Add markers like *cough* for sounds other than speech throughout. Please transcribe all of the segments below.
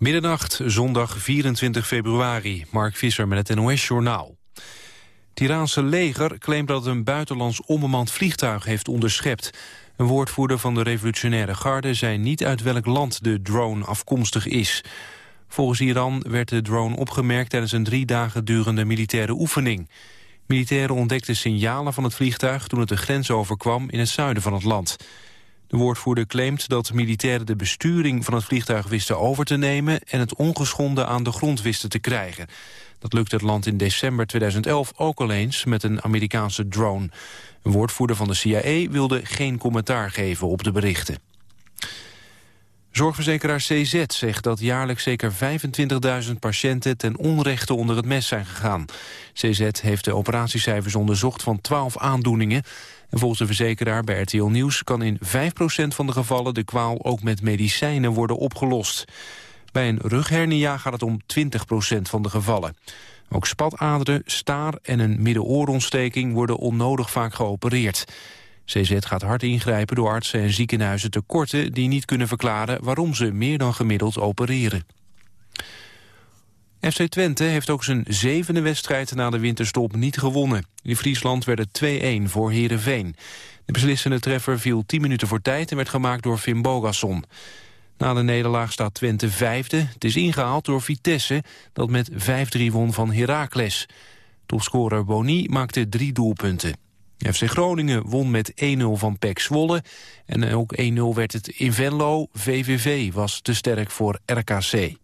Middernacht, zondag 24 februari. Mark Visser met het NOS-journaal. Het Iraanse leger claimt dat het een buitenlands onbemand vliegtuig heeft onderschept. Een woordvoerder van de revolutionaire garde zei niet uit welk land de drone afkomstig is. Volgens Iran werd de drone opgemerkt tijdens een drie dagen durende militaire oefening. Militairen ontdekten signalen van het vliegtuig toen het de grens overkwam in het zuiden van het land. De woordvoerder claimt dat militairen de besturing van het vliegtuig wisten over te nemen en het ongeschonden aan de grond wisten te krijgen. Dat lukte het land in december 2011 ook al eens met een Amerikaanse drone. Een woordvoerder van de CIA wilde geen commentaar geven op de berichten. Zorgverzekeraar CZ zegt dat jaarlijks zeker 25.000 patiënten ten onrechte onder het mes zijn gegaan. CZ heeft de operatiecijfers onderzocht van 12 aandoeningen. En volgens de verzekeraar bij RTL Nieuws kan in 5% van de gevallen de kwaal ook met medicijnen worden opgelost. Bij een rughernia gaat het om 20% van de gevallen. Ook spataderen, staar en een middenoorontsteking worden onnodig vaak geopereerd. CZ gaat hard ingrijpen door artsen en ziekenhuizen tekorten... die niet kunnen verklaren waarom ze meer dan gemiddeld opereren. FC Twente heeft ook zijn zevende wedstrijd na de winterstop niet gewonnen. In Friesland werd het 2-1 voor Heerenveen. De beslissende treffer viel 10 minuten voor tijd en werd gemaakt door Finn Bogasson. Na de nederlaag staat Twente vijfde. Het is ingehaald door Vitesse, dat met 5-3 won van Heracles. Topscorer Boni maakte drie doelpunten. FC Groningen won met 1-0 van PEC Zwolle. En ook 1-0 werd het in Venlo. VVV was te sterk voor RKC.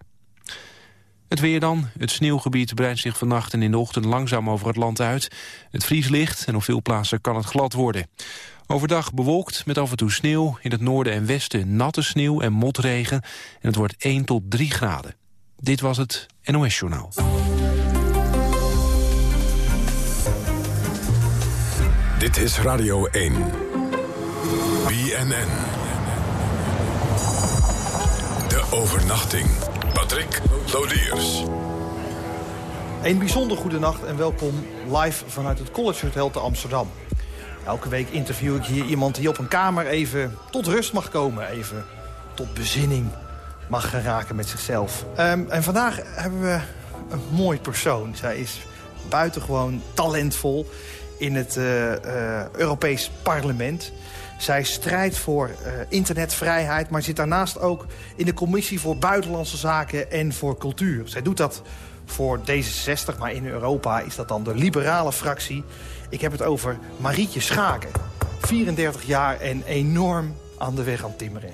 Het weer dan. Het sneeuwgebied breidt zich vannacht en in de ochtend langzaam over het land uit. Het vries ligt en op veel plaatsen kan het glad worden. Overdag bewolkt met af en toe sneeuw. In het noorden en westen natte sneeuw en motregen. En het wordt 1 tot 3 graden. Dit was het NOS Journaal. Dit is Radio 1. BNN. De overnachting. Patrick Lodiers. Een bijzonder goede nacht en welkom live vanuit het College Hotel te Amsterdam. Elke week interview ik hier iemand die op een kamer even tot rust mag komen. Even tot bezinning mag geraken met zichzelf. Um, en vandaag hebben we een mooi persoon. Zij is buitengewoon talentvol in het uh, Europees Parlement. Zij strijdt voor uh, internetvrijheid, maar zit daarnaast ook in de Commissie voor Buitenlandse Zaken en voor Cultuur. Zij doet dat voor D66, maar in Europa is dat dan de liberale fractie. Ik heb het over Marietje Schaken. 34 jaar en enorm aan de weg aan timmeren.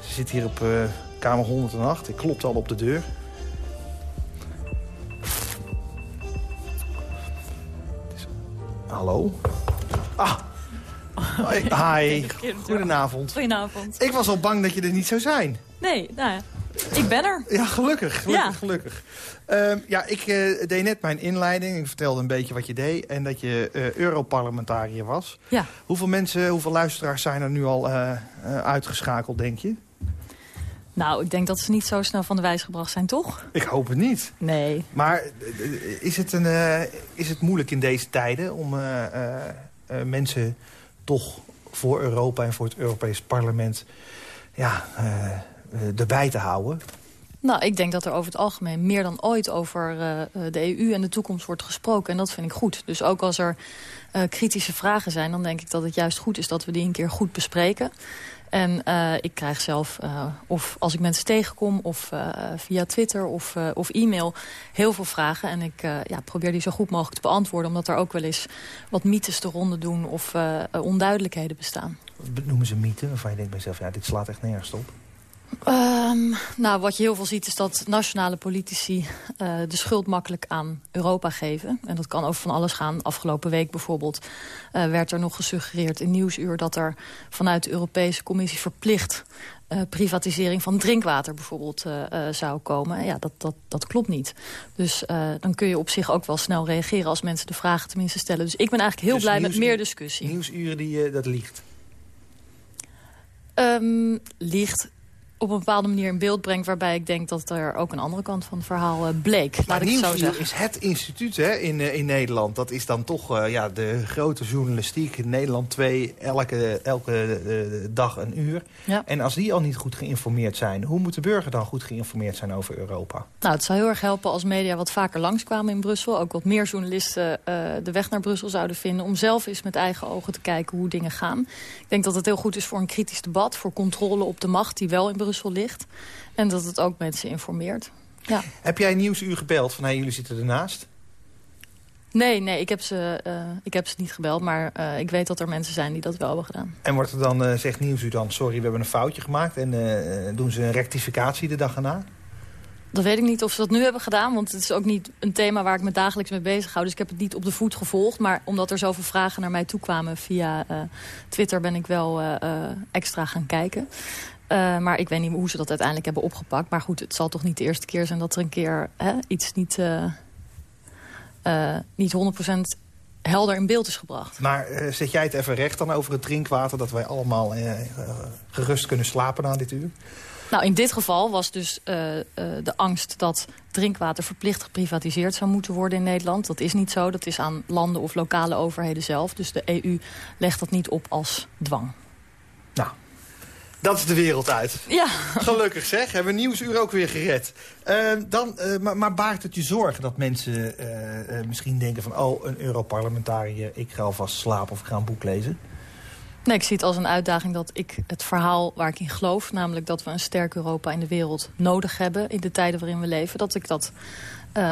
Ze zit hier op uh, kamer 108. Ik klopt al op de deur. Hallo? Ah, Hi, goedenavond. Goedenavond. Ik was al bang dat je er niet zou zijn. Nee, nou ja. Ik ben er. Ja, gelukkig. Gelukkig, ja. gelukkig. Uh, ja, ik uh, deed net mijn inleiding. Ik vertelde een beetje wat je deed. En dat je uh, Europarlementariër was. Ja. Hoeveel mensen, hoeveel luisteraars zijn er nu al uitgeschakeld, denk je? Nou, ik denk dat ze niet zo snel van de wijs gebracht zijn, toch? Ik hoop het niet. Nee. Maar is het, een, is het moeilijk in deze tijden om mensen toch voor Europa en voor het Europees Parlement ja, uh, erbij te houden? Nou, ik denk dat er over het algemeen meer dan ooit over uh, de EU en de toekomst wordt gesproken. En dat vind ik goed. Dus ook als er uh, kritische vragen zijn, dan denk ik dat het juist goed is dat we die een keer goed bespreken. En ik krijg zelf, of als ik mensen tegenkom, of via Twitter of, of e-mail, heel veel vragen. En ik ja, probeer die zo goed mogelijk te beantwoorden, omdat er ook wel eens wat mythes te ronde doen of onduidelijkheden bestaan. Noemen ze mythen waarvan je denkt bij jezelf, ja, dit slaat echt nergens op? Um, nou, wat je heel veel ziet is dat nationale politici uh, de schuld makkelijk aan Europa geven. En dat kan over van alles gaan. Afgelopen week bijvoorbeeld uh, werd er nog gesuggereerd in Nieuwsuur... dat er vanuit de Europese Commissie verplicht uh, privatisering van drinkwater bijvoorbeeld zou komen. Ja, dat, dat, dat klopt niet. Dus dan kun je op zich ook wel snel reageren als mensen de vragen tenminste stellen. Dus ik ben eigenlijk heel dus blij met meer discussie. Nieuwsuren die dat liegt? Um, liegt op een bepaalde manier in beeld brengt... waarbij ik denk dat er ook een andere kant van het verhaal uh, bleek. Laat maar ik het zo zeggen. is het instituut hè, in, uh, in Nederland. Dat is dan toch uh, ja, de grote journalistiek in Nederland 2... elke, elke dag een uur. Ja. En als die al niet goed geïnformeerd zijn... hoe moet de burger dan goed geïnformeerd zijn over Europa? Nou, het zou heel erg helpen als media wat vaker langskwamen in Brussel. Ook wat meer journalisten de weg naar Brussel zouden vinden... om zelf eens met eigen ogen te kijken hoe dingen gaan. Ik denk dat het heel goed is voor een kritisch debat... voor controle op de macht die wel in Brussel ligt. En dat het ook mensen informeert. Ja. Heb jij Nieuwsuur gebeld van hey, jullie zitten ernaast? Nee, nee, ik heb ze, uh, ik heb ze niet gebeld. Maar uh, ik weet dat er mensen zijn die dat wel hebben gedaan. En wordt er dan, uh, zegt Nieuwsuur dan, sorry, we hebben een foutje gemaakt... en doen ze een rectificatie de dag erna? Dat weet ik niet of ze dat nu hebben gedaan. Want het is ook niet een thema waar ik me dagelijks mee bezig hou. Dus ik heb het niet op de voet gevolgd. Maar omdat er zoveel vragen naar mij toe kwamen via Twitter... ben ik wel extra gaan kijken. Uh, maar ik weet niet hoe ze dat uiteindelijk hebben opgepakt. Maar goed, het zal toch niet de eerste keer zijn dat er een keer hè, iets niet, uh, uh, niet 100% helder in beeld is gebracht. Maar zet jij het even recht dan over het drinkwater... dat wij allemaal gerust kunnen slapen na dit uur? Nou, in dit geval was dus de angst dat drinkwater verplicht geprivatiseerd zou moeten worden in Nederland. Dat is niet zo. Dat is aan landen of lokale overheden zelf. Dus de EU legt dat niet op als dwang. Dat is de wereld uit. Ja. Gelukkig zeg, hebben we Nieuwsuur ook weer gered. Uh, dan, uh, maar, maar, baart het je zorgen dat mensen uh, misschien denken van... oh, een Europarlementariër, ik ga alvast slapen of ik ga een boek lezen? Nee, ik zie het als een uitdaging dat ik het verhaal waar ik in geloof... namelijk dat we een sterk Europa in de wereld nodig hebben... in de tijden waarin we leven, dat ik dat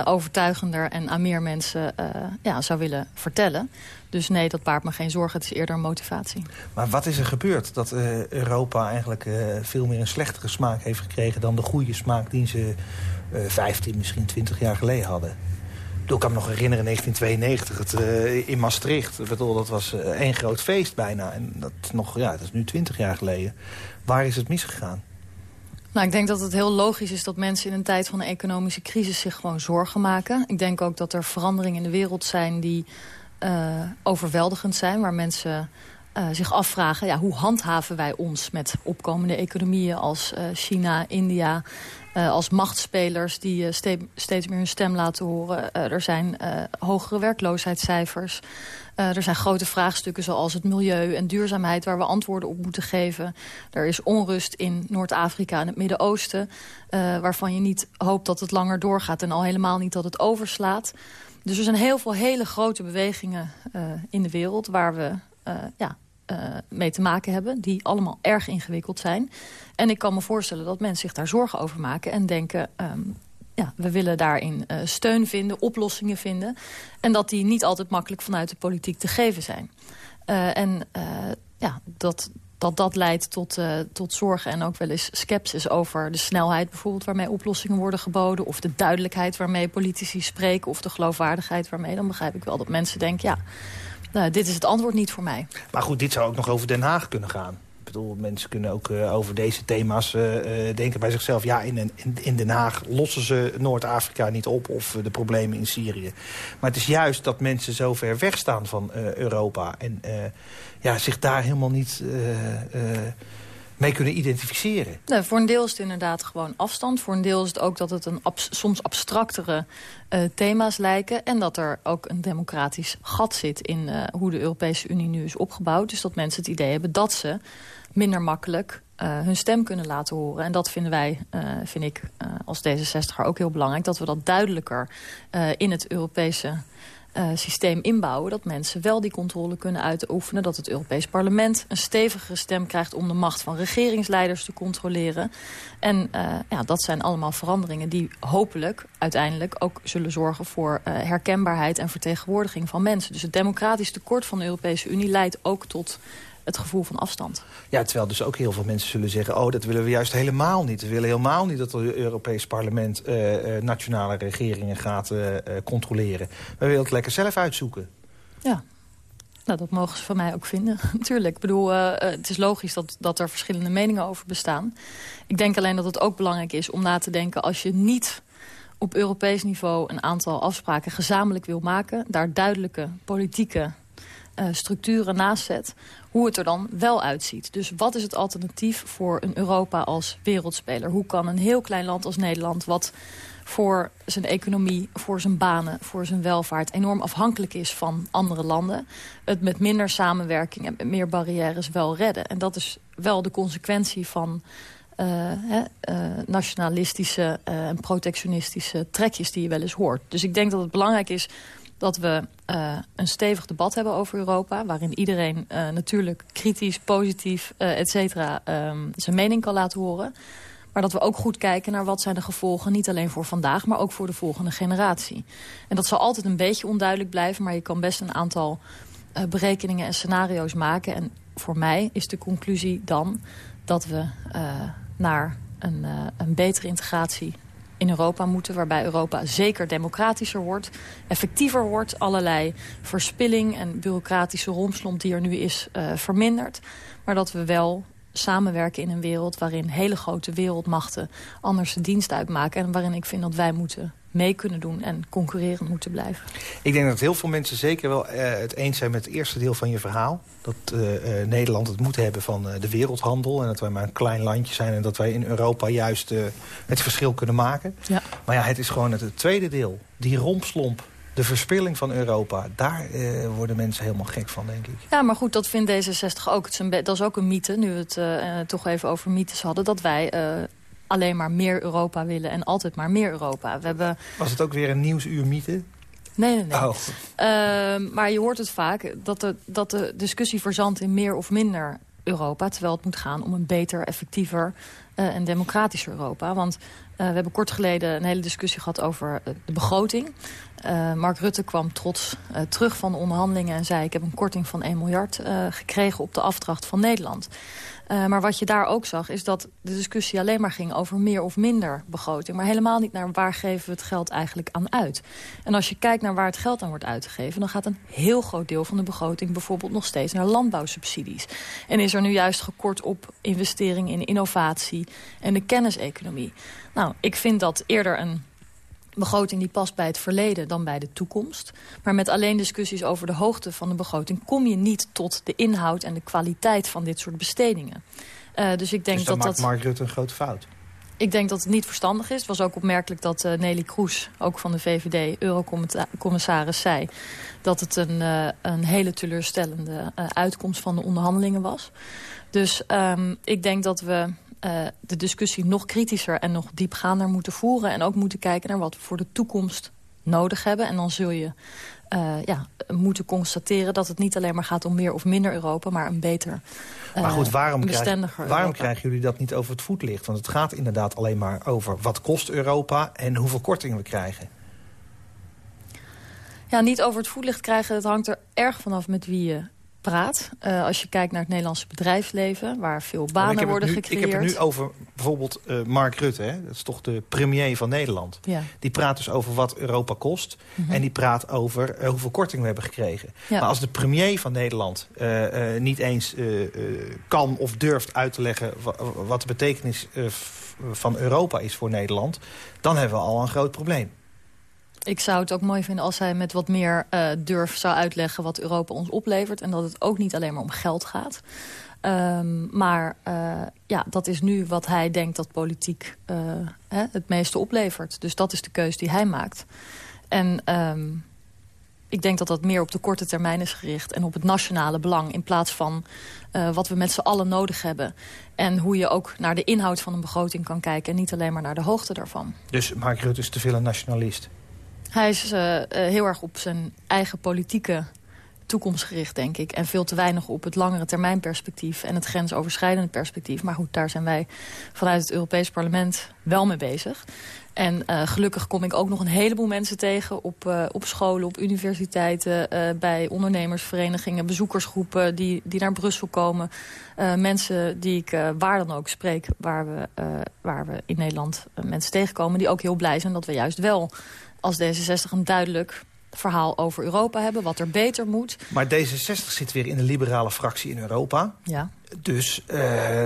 overtuigender en aan meer mensen ja, zou willen vertellen. Dus nee, dat baart me geen zorgen. Het is eerder een motivatie. Maar wat is er gebeurd dat uh, Europa eigenlijk veel meer een slechtere smaak heeft gekregen... dan de goede smaak die ze uh, 15, misschien 20 jaar geleden hadden? Ik kan me nog herinneren, in 1992, het, in Maastricht. Bedoel, dat was één groot feest bijna. En dat, nog, ja, dat is nu 20 jaar geleden. Waar is het misgegaan? Nou, ik denk dat het heel logisch is dat mensen in een tijd van een economische crisis zich gewoon zorgen maken. Ik denk ook dat er veranderingen in de wereld zijn die uh, overweldigend zijn. Waar mensen uh, zich afvragen, ja, hoe handhaven wij ons met opkomende economieën als uh, China, India... als machtsspelers die ste steeds meer hun stem laten horen. er zijn hogere werkloosheidscijfers. Er zijn grote vraagstukken zoals het milieu en duurzaamheid... waar we antwoorden op moeten geven. Er is onrust in Noord-Afrika en het Midden-Oosten... waarvan je niet hoopt dat het langer doorgaat... en al helemaal niet dat het overslaat. Dus er zijn heel veel hele grote bewegingen uh, in de wereld... waar we ja, mee te maken hebben, die allemaal erg ingewikkeld zijn. En ik kan me voorstellen dat mensen zich daar zorgen over maken... en denken, um, ja, we willen daarin steun vinden, oplossingen vinden... en dat die niet altijd makkelijk vanuit de politiek te geven zijn. en ja, dat, dat dat leidt tot, tot zorgen en ook wel eens sceptisch over de snelheid bijvoorbeeld waarmee oplossingen worden geboden. Of de duidelijkheid waarmee politici spreken of de geloofwaardigheid waarmee. Dan begrijp ik wel dat mensen denken, ja, nou, dit is het antwoord niet voor mij. Maar goed, dit zou ook nog over Den Haag kunnen gaan. Bedoel, mensen kunnen ook uh, over deze thema's uh, denken bij zichzelf... ja, in, in, Den Haag lossen ze Noord-Afrika niet op of de problemen in Syrië. Maar het is juist dat mensen zo ver weg staan van Europa... en ja, zich daar helemaal niet mee kunnen identificeren. Voor een deel is het inderdaad gewoon afstand. Voor een deel is het ook dat het een soms abstractere thema's lijken... en dat er ook een democratisch gat zit in hoe de Europese Unie nu is opgebouwd. Dus dat mensen het idee hebben dat ze minder makkelijk uh, hun stem kunnen laten horen. En dat vinden wij, vind ik als D66 ook heel belangrijk... dat we dat duidelijker in het Europese systeem inbouwen... dat mensen wel die controle kunnen uitoefenen. Dat het Europees Parlement een stevigere stem krijgt... om de macht van regeringsleiders te controleren. En ja, dat zijn allemaal veranderingen die hopelijk uiteindelijk ook zullen zorgen... voor herkenbaarheid en vertegenwoordiging van mensen. Dus het democratisch tekort van de Europese Unie leidt ook tot het gevoel van afstand. Ja, terwijl dus ook heel veel mensen zullen zeggen... oh, dat willen we juist helemaal niet. We willen helemaal niet dat het Europees parlement... Uh, nationale regeringen gaat uh, controleren. We willen het lekker zelf uitzoeken. Ja, nou, dat mogen ze van mij ook vinden, *laughs* natuurlijk. Ik bedoel, uh, het is logisch dat, dat er verschillende meningen over bestaan. Ik denk alleen dat het ook belangrijk is om na te denken... als je niet op Europees niveau een aantal afspraken gezamenlijk wil maken... daar duidelijke politieke structuren naast zet... hoe het er dan wel uitziet. Dus wat is het alternatief voor een Europa als wereldspeler? Hoe kan een heel klein land als Nederland... wat voor zijn economie, voor zijn banen, voor zijn welvaart... enorm afhankelijk is van andere landen... het met minder samenwerking en met meer barrières wel redden. En dat is wel de consequentie van hè, uh, nationalistische en protectionistische trekjes die je wel eens hoort. Dus ik denk dat het belangrijk is dat we een stevig debat hebben over Europa... waarin iedereen natuurlijk kritisch, positief, et cetera, um, zijn mening kan laten horen... Maar dat we ook goed kijken naar wat zijn de gevolgen... niet alleen voor vandaag, maar ook voor de volgende generatie. En dat zal altijd een beetje onduidelijk blijven... maar je kan best een aantal berekeningen en scenario's maken. En voor mij is de conclusie dan dat we naar een, uh, een betere integratie in Europa moeten. Waarbij Europa zeker democratischer wordt, effectiever wordt. Allerlei verspilling en bureaucratische romslomp die er nu is uh, vermindert. Maar dat we wel samenwerken in een wereld waarin hele grote wereldmachten anders de dienst uitmaken. En waarin ik vind dat wij moeten mee kunnen doen en concurrerend moeten blijven. Ik denk dat heel veel mensen zeker wel uh, het eens zijn met het eerste deel van je verhaal. Dat uh, uh, Nederland het moet hebben van de wereldhandel. En dat wij maar een klein landje zijn. En dat wij in Europa juist het verschil kunnen maken. Ja. Maar ja, het is gewoon het, het tweede deel. Die rompslomp de verspilling van Europa, daar uh, worden mensen helemaal gek van, denk ik. Ja, maar goed, dat vindt D66 ook. Het is een dat is ook een mythe, nu we het uh, toch even over mythes hadden... dat wij uh, alleen maar meer Europa willen en altijd maar meer Europa. We hebben... Was het ook weer een nieuwsuur mythe? Nee, nee, nee. Oh. maar je hoort het vaak, dat de, dat de discussie verzandt in meer of minder Europa... terwijl het moet gaan om een beter, effectiever en democratischer Europa. Want we hebben kort geleden een hele discussie gehad over de begroting... Mark Rutte kwam trots terug van de onderhandelingen en zei... ik heb een korting van 1 miljard gekregen op de afdracht van Nederland. Maar wat je daar ook zag is dat de discussie alleen maar ging over meer of minder begroting. Maar helemaal niet naar waar geven we het geld eigenlijk aan uit. En als je kijkt naar waar het geld aan wordt uitgegeven... dan gaat een heel groot deel van de begroting bijvoorbeeld nog steeds naar landbouwsubsidies. En is er nu juist gekort op investeringen in innovatie en de kenniseconomie. Nou, ik vind dat eerder een begroting die past bij het verleden dan bij de toekomst. Maar met alleen discussies over de hoogte van de begroting... kom je niet tot de inhoud en de kwaliteit van dit soort bestedingen. Uh, dus ik denk dus dat maakt dat... Mark Rutte een grote fout? Ik denk dat het niet verstandig is. Het was ook opmerkelijk dat uh, Nelly Kroes, ook van de VVD, eurocommissaris, zei... dat het een, uh, een hele teleurstellende uitkomst van de onderhandelingen was. Dus um, ik denk dat we uh, de discussie nog kritischer en nog diepgaander moeten voeren. En ook moeten kijken naar wat we voor de toekomst nodig hebben. En dan zul je uh, ja, moeten constateren dat het niet alleen maar gaat om meer of minder Europa... maar een beter, uh, maar goed, waarom, krijg, waarom krijgen jullie dat niet over het voetlicht? Want het gaat inderdaad alleen maar over wat kost Europa... en hoeveel korting we krijgen. Ja, niet over het voetlicht krijgen, het hangt er erg vanaf met wie je praat. Uh, als je kijkt naar het Nederlandse bedrijfsleven... waar veel banen worden nu, gecreëerd. Ik heb het nu over bijvoorbeeld uh, Mark Rutte. Hè? Dat is toch de premier van Nederland. Ja. Die praat dus over wat Europa kost. Mm -hmm. En die praat over uh, hoeveel korting we hebben gekregen. Ja. Maar als de premier van Nederland niet eens kan of durft uit te leggen... wat de betekenis van Europa is voor Nederland... dan hebben we al een groot probleem. Ik zou het ook mooi vinden als hij met wat meer uh, durf zou uitleggen... wat Europa ons oplevert. En dat het ook niet alleen maar om geld gaat. Um, maar uh, ja, dat is nu wat hij denkt dat politiek uh, hè, het meeste oplevert. Dus dat is de keus die hij maakt. En um, ik denk dat dat meer op de korte termijn is gericht... en op het nationale belang in plaats van wat we met z'n allen nodig hebben. En hoe je ook naar de inhoud van een begroting kan kijken... en niet alleen maar naar de hoogte daarvan. Dus Mark Rutte is te veel een nationalist? Hij is uh, heel erg op zijn eigen politieke toekomst gericht, denk ik. En veel te weinig op het langere termijn perspectief en het grensoverschrijdende perspectief. Maar goed, daar zijn wij vanuit het Europees Parlement wel mee bezig. En uh, gelukkig kom ik ook nog een heleboel mensen tegen op, op scholen, op universiteiten, bij ondernemersverenigingen, bezoekersgroepen die, die naar Brussel komen. mensen die ik waar dan ook spreek, waar we, waar we in Nederland mensen tegenkomen, die ook heel blij zijn dat we juist wel als D66 een duidelijk verhaal over Europa hebben, wat er beter moet. Maar D66 zit weer in de liberale fractie in Europa. Ja. Dus uh,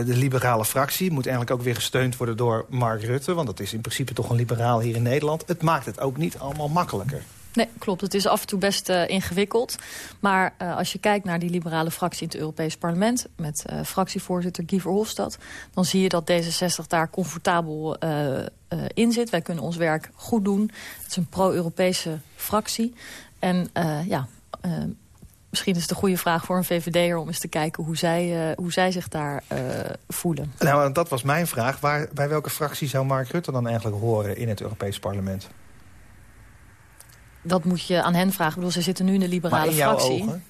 de liberale fractie moet eigenlijk ook weer gesteund worden door Mark Rutte. Want dat is in principe toch een liberaal hier in Nederland. Het maakt het ook niet allemaal makkelijker. Nee, klopt. Het is af en toe best uh, ingewikkeld. Maar uh, als je kijkt naar die liberale fractie in het Europees Parlement... met uh, fractievoorzitter Guy Verhofstadt... dan zie je dat D66 daar comfortabel in zit. Wij kunnen ons werk goed doen. Het is een pro-Europese fractie. En ja, misschien is het een goede vraag voor een VVD'er... om eens te kijken hoe zij, hoe zij zich daar voelen. Nou, dat was mijn vraag. Waar, bij welke fractie zou Mark Rutte dan eigenlijk horen in het Europees Parlement? Dat moet je aan hen vragen. Ik bedoel, ze zitten nu in de liberale fractie. Ogen?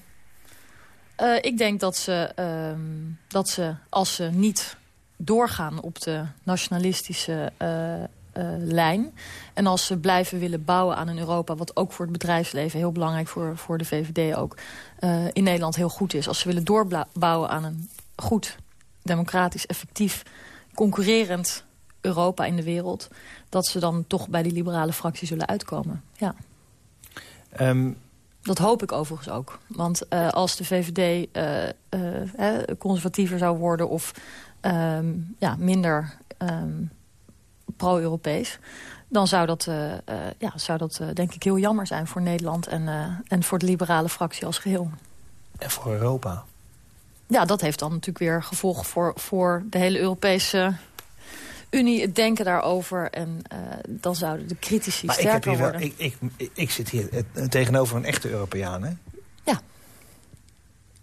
Uh, ik denk dat ze, uh, dat ze, als ze niet doorgaan op de nationalistische uh, lijn... en als ze blijven willen bouwen aan een Europa... wat ook voor het bedrijfsleven heel belangrijk voor, voor de VVD ook... in Nederland heel goed is. Als ze willen doorbouwen aan een goed, democratisch, effectief... concurrerend Europa in de wereld... dat ze dan toch bij die liberale fractie zullen uitkomen. Ja. Um, dat hoop ik overigens ook. Want uh, als de VVD uh, uh, conservatiever zou worden... of um, ja, minder um, pro-Europees... dan zou dat, ja, zou dat denk ik heel jammer zijn voor Nederland... en, en voor de liberale fractie als geheel. En voor Europa? Ja, dat heeft dan natuurlijk weer gevolgen voor, voor de hele Europese Unie het denken daarover. En uh, dan zouden de critici maar sterker ik heb hier worden. Wel, ik, ik, ik zit hier tegenover een echte Europeaan, hè? Ja.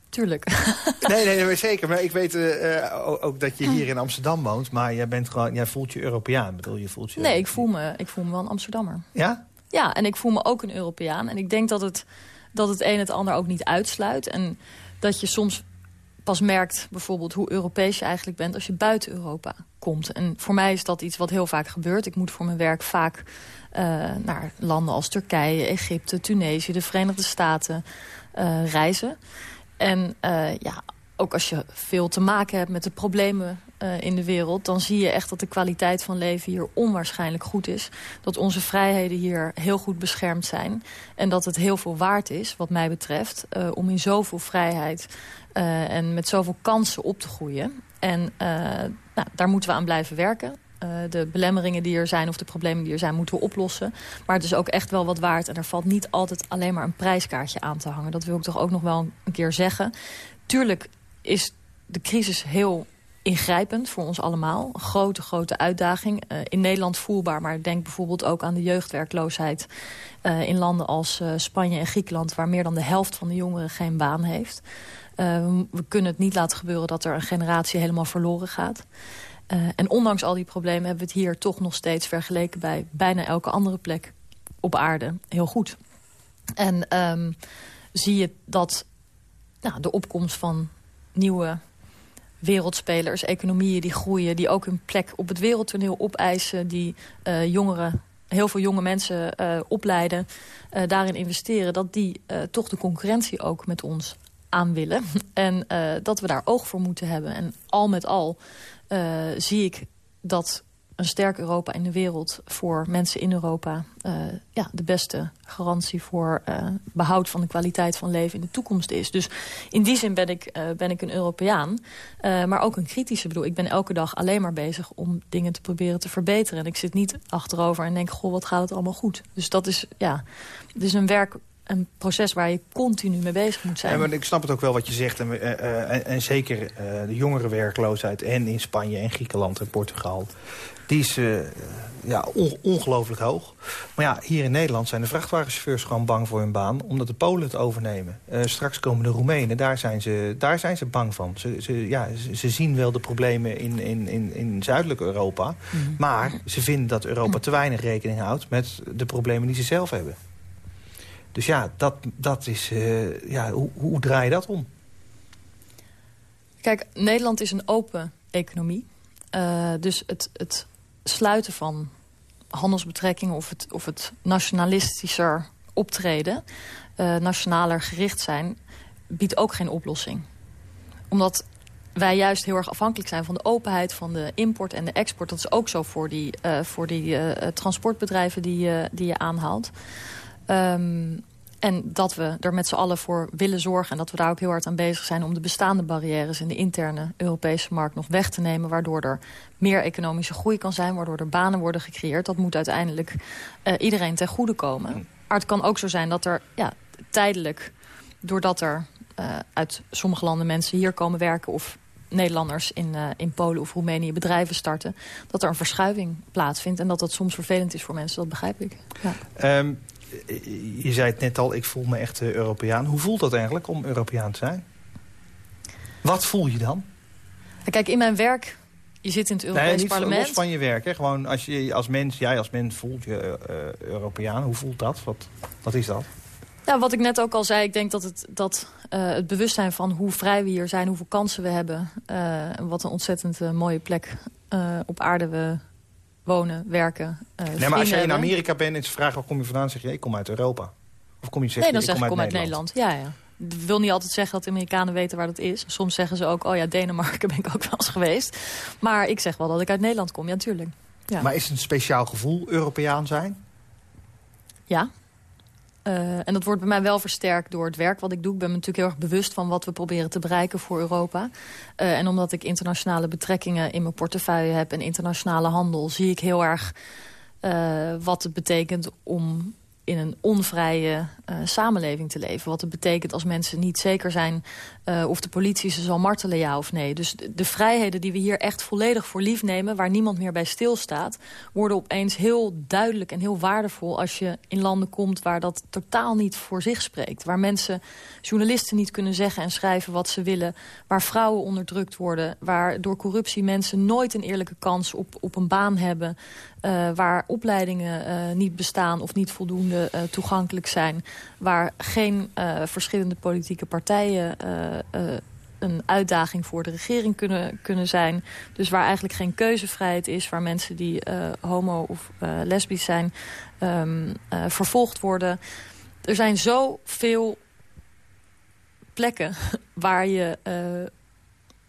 Tuurlijk. *laughs* nee, nee, nee, zeker. Maar ik weet uh, ook dat je hier in Amsterdam woont. Maar jij, bent gewoon, jij voelt je Europeaan. Bedoel, je voelt je... Nee, ik voel, me, ik voel me wel een Amsterdammer. Ja? Ja, en ik voel me ook een Europeaan. En ik denk dat het, dat het een het ander ook niet uitsluit. En dat je soms pas merkt bijvoorbeeld hoe Europees je eigenlijk bent... als je buiten Europa komt. En voor mij is dat iets wat heel vaak gebeurt. Ik moet voor mijn werk vaak uh, naar landen als Turkije, Egypte, Tunesië... de Verenigde Staten uh, reizen. En uh, ja, ook als je veel te maken hebt met de problemen uh, in de wereld... dan zie je echt dat de kwaliteit van leven hier onwaarschijnlijk goed is. Dat onze vrijheden hier heel goed beschermd zijn. En dat het heel veel waard is, wat mij betreft... Uh, om in zoveel vrijheid uh, en met zoveel kansen op te groeien. En nou, daar moeten we aan blijven werken. De belemmeringen die er zijn of de problemen die er zijn moeten we oplossen. Maar het is ook echt wel wat waard. En er valt niet altijd alleen maar een prijskaartje aan te hangen. Dat wil ik toch ook nog wel een keer zeggen. Tuurlijk is de crisis heel ingrijpend voor ons allemaal. Een grote, grote uitdaging. Uh, in Nederland voelbaar, maar denk bijvoorbeeld ook aan de jeugdwerkloosheid... Uh, in landen als uh, Spanje en Griekenland... waar meer dan de helft van de jongeren geen baan heeft. we kunnen het niet laten gebeuren dat er een generatie helemaal verloren gaat. en ondanks al die problemen hebben we het hier toch nog steeds... vergeleken bij bijna elke andere plek op aarde heel goed. En um, zie je dat nou, de opkomst van nieuwe wereldspelers, economieën die groeien... die ook hun plek op het wereldtoneel opeisen... die uh, jongeren, heel veel jonge mensen uh, opleiden, uh, daarin investeren... dat die toch de concurrentie ook met ons aan willen. *laughs* en dat we daar oog voor moeten hebben. En al met al zie ik dat een sterk Europa in de wereld voor mensen in Europa... Uh, ja, de beste garantie voor uh, behoud van de kwaliteit van leven in de toekomst is. Dus in die zin ben ik, uh, ben ik een Europeaan, maar ook een kritische. Ik bedoel, ik ben elke dag alleen maar bezig om dingen te proberen te verbeteren. En ik zit niet achterover en denk, goh, wat gaat het allemaal goed. Dus dat is, ja, het is een werk een proces waar je continu mee bezig moet zijn. Maar ik snap het ook wel wat je zegt. En, en, en zeker uh, de jongerenwerkloosheid en in Spanje en Griekenland en Portugal die is uh, ja, on ongelooflijk hoog. Maar ja, hier in Nederland zijn de vrachtwagenchauffeurs gewoon bang voor hun baan... omdat de Polen het overnemen. Uh, straks komen de Roemenen, daar zijn ze, daar zijn ze bang van. Ze, ze, ja, ze, zien wel de problemen in, in, in, in zuidelijk Europa... Mm. maar ze vinden dat Europa te weinig rekening houdt... met de problemen die ze zelf hebben. Dus ja, dat, dat is, uh, ja hoe, hoe draai je dat om? Kijk, Nederland is een open economie. Uh, dus het, het sluiten van handelsbetrekkingen... of het, of het nationalistischer optreden, uh, nationaler gericht zijn... biedt ook geen oplossing. Omdat wij juist heel erg afhankelijk zijn van de openheid... van de import en de export. Dat is ook zo voor die, uh, voor die uh, transportbedrijven die, die je aanhaalt. Um, En dat we er met z'n allen voor willen zorgen... en dat we daar ook heel hard aan bezig zijn... om de bestaande barrières in de interne Europese markt nog weg te nemen... waardoor er meer economische groei kan zijn... waardoor er banen worden gecreëerd. Dat moet uiteindelijk uh, iedereen ten goede komen. Maar het kan ook zo zijn dat er ja, tijdelijk... doordat er uh, uit sommige landen mensen hier komen werken... of Nederlanders in, uh, in Polen of Roemenië bedrijven starten... dat er een verschuiving plaatsvindt en dat dat soms vervelend is voor mensen. Dat begrijp ik. Ja. Um, je zei het net al, ik voel me echt uh, Europeaan. Hoe voelt dat eigenlijk om Europeaan te zijn? Wat voel je dan? Kijk, in mijn werk je zit in het Europees nee, niet parlement. los van je werk. Hè? Gewoon als je als mens, jij als mens voelt je uh, Europeaan. Hoe voelt dat? Wat, wat is dat? Ja, wat ik net ook al zei, ik denk dat het, dat, uh, het bewustzijn van hoe vrij we hier zijn, hoeveel kansen we hebben. Uh, wat een ontzettend mooie plek op aarde we wonen, werken, Nee, maar als jij in Amerika bent en ze vragen waar kom je vandaan, zeg je ik kom uit Europa. Of kom je zeggen, nee, dan ik zeg kom ik kom uit uit Nederland. Nederland. Ja, ja. Dat wil niet altijd zeggen dat de Amerikanen weten waar dat is. Soms zeggen ze ook, oh ja, Denemarken *laughs* ben ik ook wel eens geweest. Maar ik zeg wel dat ik uit Nederland kom, ja, natuurlijk. Ja. Maar is het een speciaal gevoel, Europeaan zijn? Ja. Uh, en dat wordt bij mij wel versterkt door het werk wat ik doe. Ik ben me natuurlijk heel erg bewust van wat we proberen te bereiken voor Europa. Uh, en omdat ik internationale betrekkingen in mijn portefeuille heb... en internationale handel, zie ik heel erg uh, wat het betekent om in een onvrije uh, samenleving te leven. Wat het betekent als mensen niet zeker zijn uh, of de politie ze zal martelen, ja of nee. Dus de, de, vrijheden die we hier echt volledig voor lief nemen... waar niemand meer bij stilstaat... worden opeens heel duidelijk en heel waardevol... als je in landen komt waar dat totaal niet voor zich spreekt. Waar mensen, journalisten niet kunnen zeggen en schrijven wat ze willen. Waar vrouwen onderdrukt worden. Waar door corruptie mensen nooit een eerlijke kans op, op een baan hebben. Uh, waar opleidingen uh, niet bestaan of niet voldoende uh, toegankelijk zijn. Waar geen verschillende politieke partijen een uitdaging voor de regering kunnen, kunnen zijn. Dus waar eigenlijk geen keuzevrijheid is. Waar mensen die homo of lesbisch zijn um, vervolgd worden. Er zijn zoveel plekken *laughs* waar je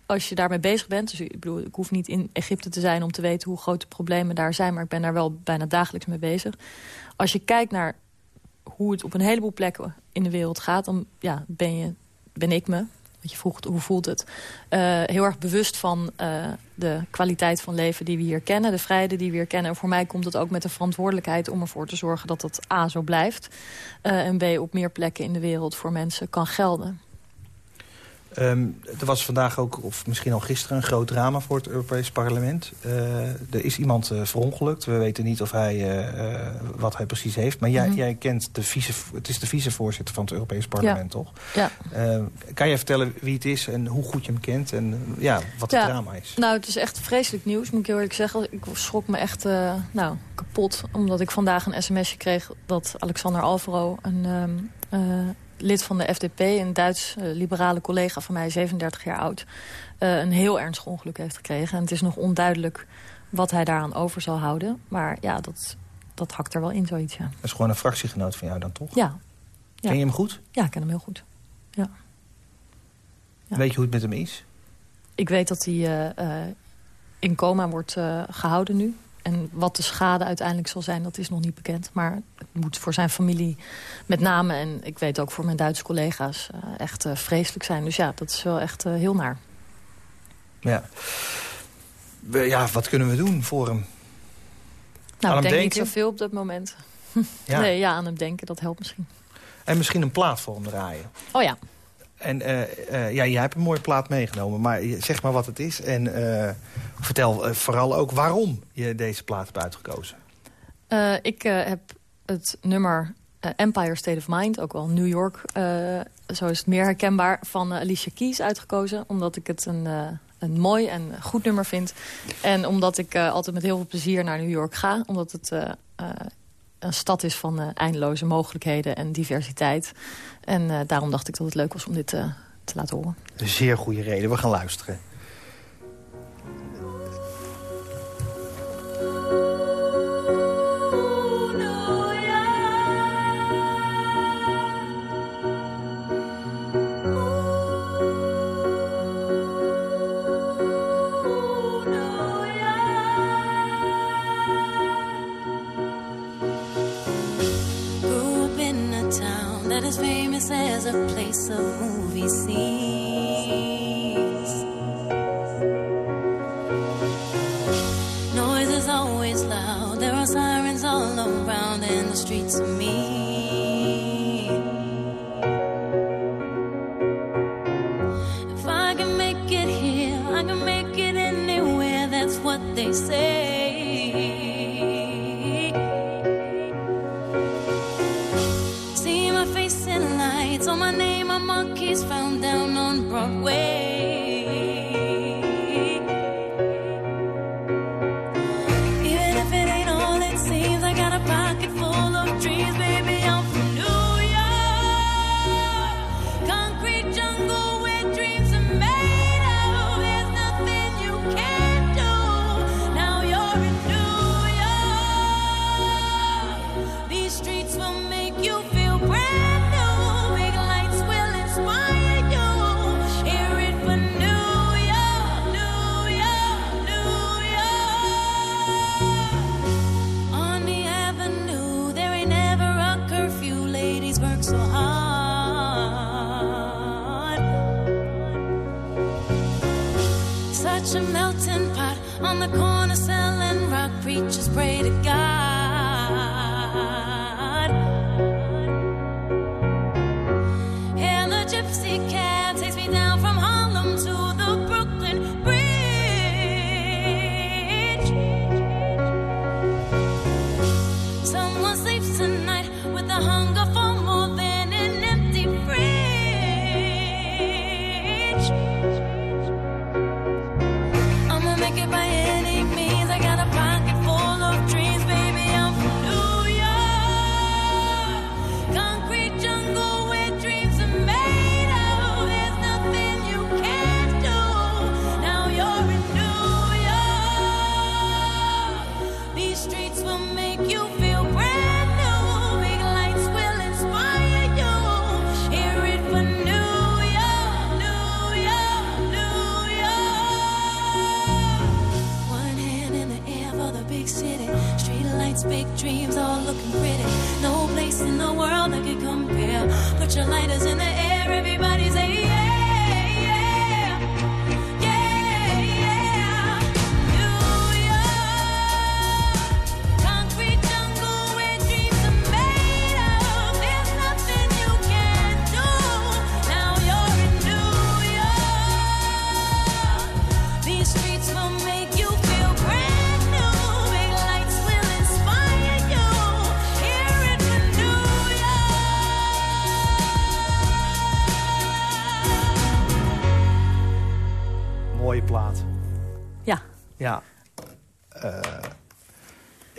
als je daarmee bezig bent... dus ik bedoel, ik hoef niet in Egypte te zijn om te weten hoe grote problemen daar zijn... maar ik ben daar wel bijna dagelijks mee bezig. Als je kijkt naar hoe het op een heleboel plekken in de wereld gaat... dan ja, ben, je, ben ik me, want je vroeg hoe voelt het... Uh, heel erg bewust van uh, de kwaliteit van leven die we hier kennen... de vrijheden die we hier kennen. En voor mij komt het ook met de verantwoordelijkheid om ervoor te zorgen... dat dat A, zo blijft. Uh, en B, op meer plekken in de wereld voor mensen kan gelden. Um, er was vandaag ook, of misschien al gisteren, een groot drama voor het Europees Parlement. Uh, er is iemand uh, verongelukt. We weten niet of hij, uh, wat hij precies heeft. Maar jij, mm -hmm. jij kent de vice, het is de vicevoorzitter van het Europees Parlement, ja. toch? Ja. kan je vertellen wie het is en hoe goed je hem kent en ja, wat het drama is? Nou, het is echt vreselijk nieuws, moet ik heel eerlijk zeggen. Ik schrok me echt nou, kapot, omdat ik vandaag een sms'je kreeg dat Alexander Alvaro... een um, lid van de FDP, een Duits-liberale uh, collega van mij, 37 jaar oud... Uh, een heel ernstig ongeluk heeft gekregen. En het is nog onduidelijk wat hij daaraan over zal houden. Maar ja, dat, dat hakt er wel in, zoiets, ja. Dat is gewoon een fractiegenoot van jou dan, toch? Ja. ja. Ken je hem goed? Ja, ik ken hem heel goed. Ja. ja. Weet je hoe het met hem is? Ik weet dat hij uh, in coma wordt gehouden nu. En wat de schade uiteindelijk zal zijn, dat is nog niet bekend. Maar het moet voor zijn familie met name... en ik weet ook voor mijn Duitse collega's uh, echt uh, vreselijk zijn. Dus ja, dat is wel echt uh, heel naar. Ja. Ja, wat kunnen we doen voor hem? Nou, aan ik denk denken? niet zoveel op dat moment. Ja. Nee, ja, aan hem denken, dat helpt misschien. En misschien een plaat voor hem draaien. Oh ja. En uh, uh, ja, jij hebt een mooie plaat meegenomen, maar zeg maar wat het is. En uh, vertel vooral ook waarom je deze plaat hebt uitgekozen. ik heb het nummer Empire State of Mind, ook wel New York, zo is het meer herkenbaar, van Alicia Keys uitgekozen. Omdat ik het een, een mooi en goed nummer vind. En omdat ik altijd met heel veel plezier naar New York ga. Omdat het een stad is van uh, eindeloze mogelijkheden en diversiteit. En uh, daarom dacht ik dat het leuk was om dit uh, te laten horen. Een zeer goede reden. We gaan luisteren. A place of movie scenes.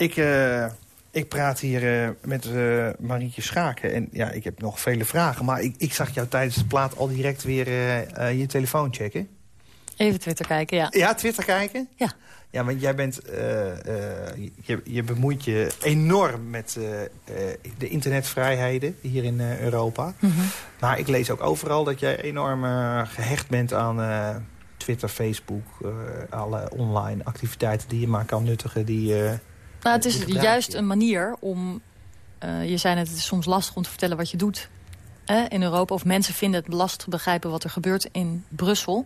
Ik, eh, ik praat hier eh, met eh, Marietje Schaken. En ja, ik heb nog vele vragen. Maar ik, ik zag jou tijdens de plaat al direct weer je telefoon checken. even Twitter kijken, ja. Ja, Twitter kijken? Ja. Ja, want jij bent... je, je bemoeit je enorm met de internetvrijheden hier in Europa. Mhm. Maar ik lees ook overal dat jij enorm eh, gehecht bent aan Twitter, Facebook... alle online activiteiten die je maar kan nuttigen. Die, eh, Nou, het is juist een manier om... eh, je zei net, het is soms lastig om te vertellen wat je doet hè, in Europa. Of mensen vinden het lastig te begrijpen wat er gebeurt in Brussel.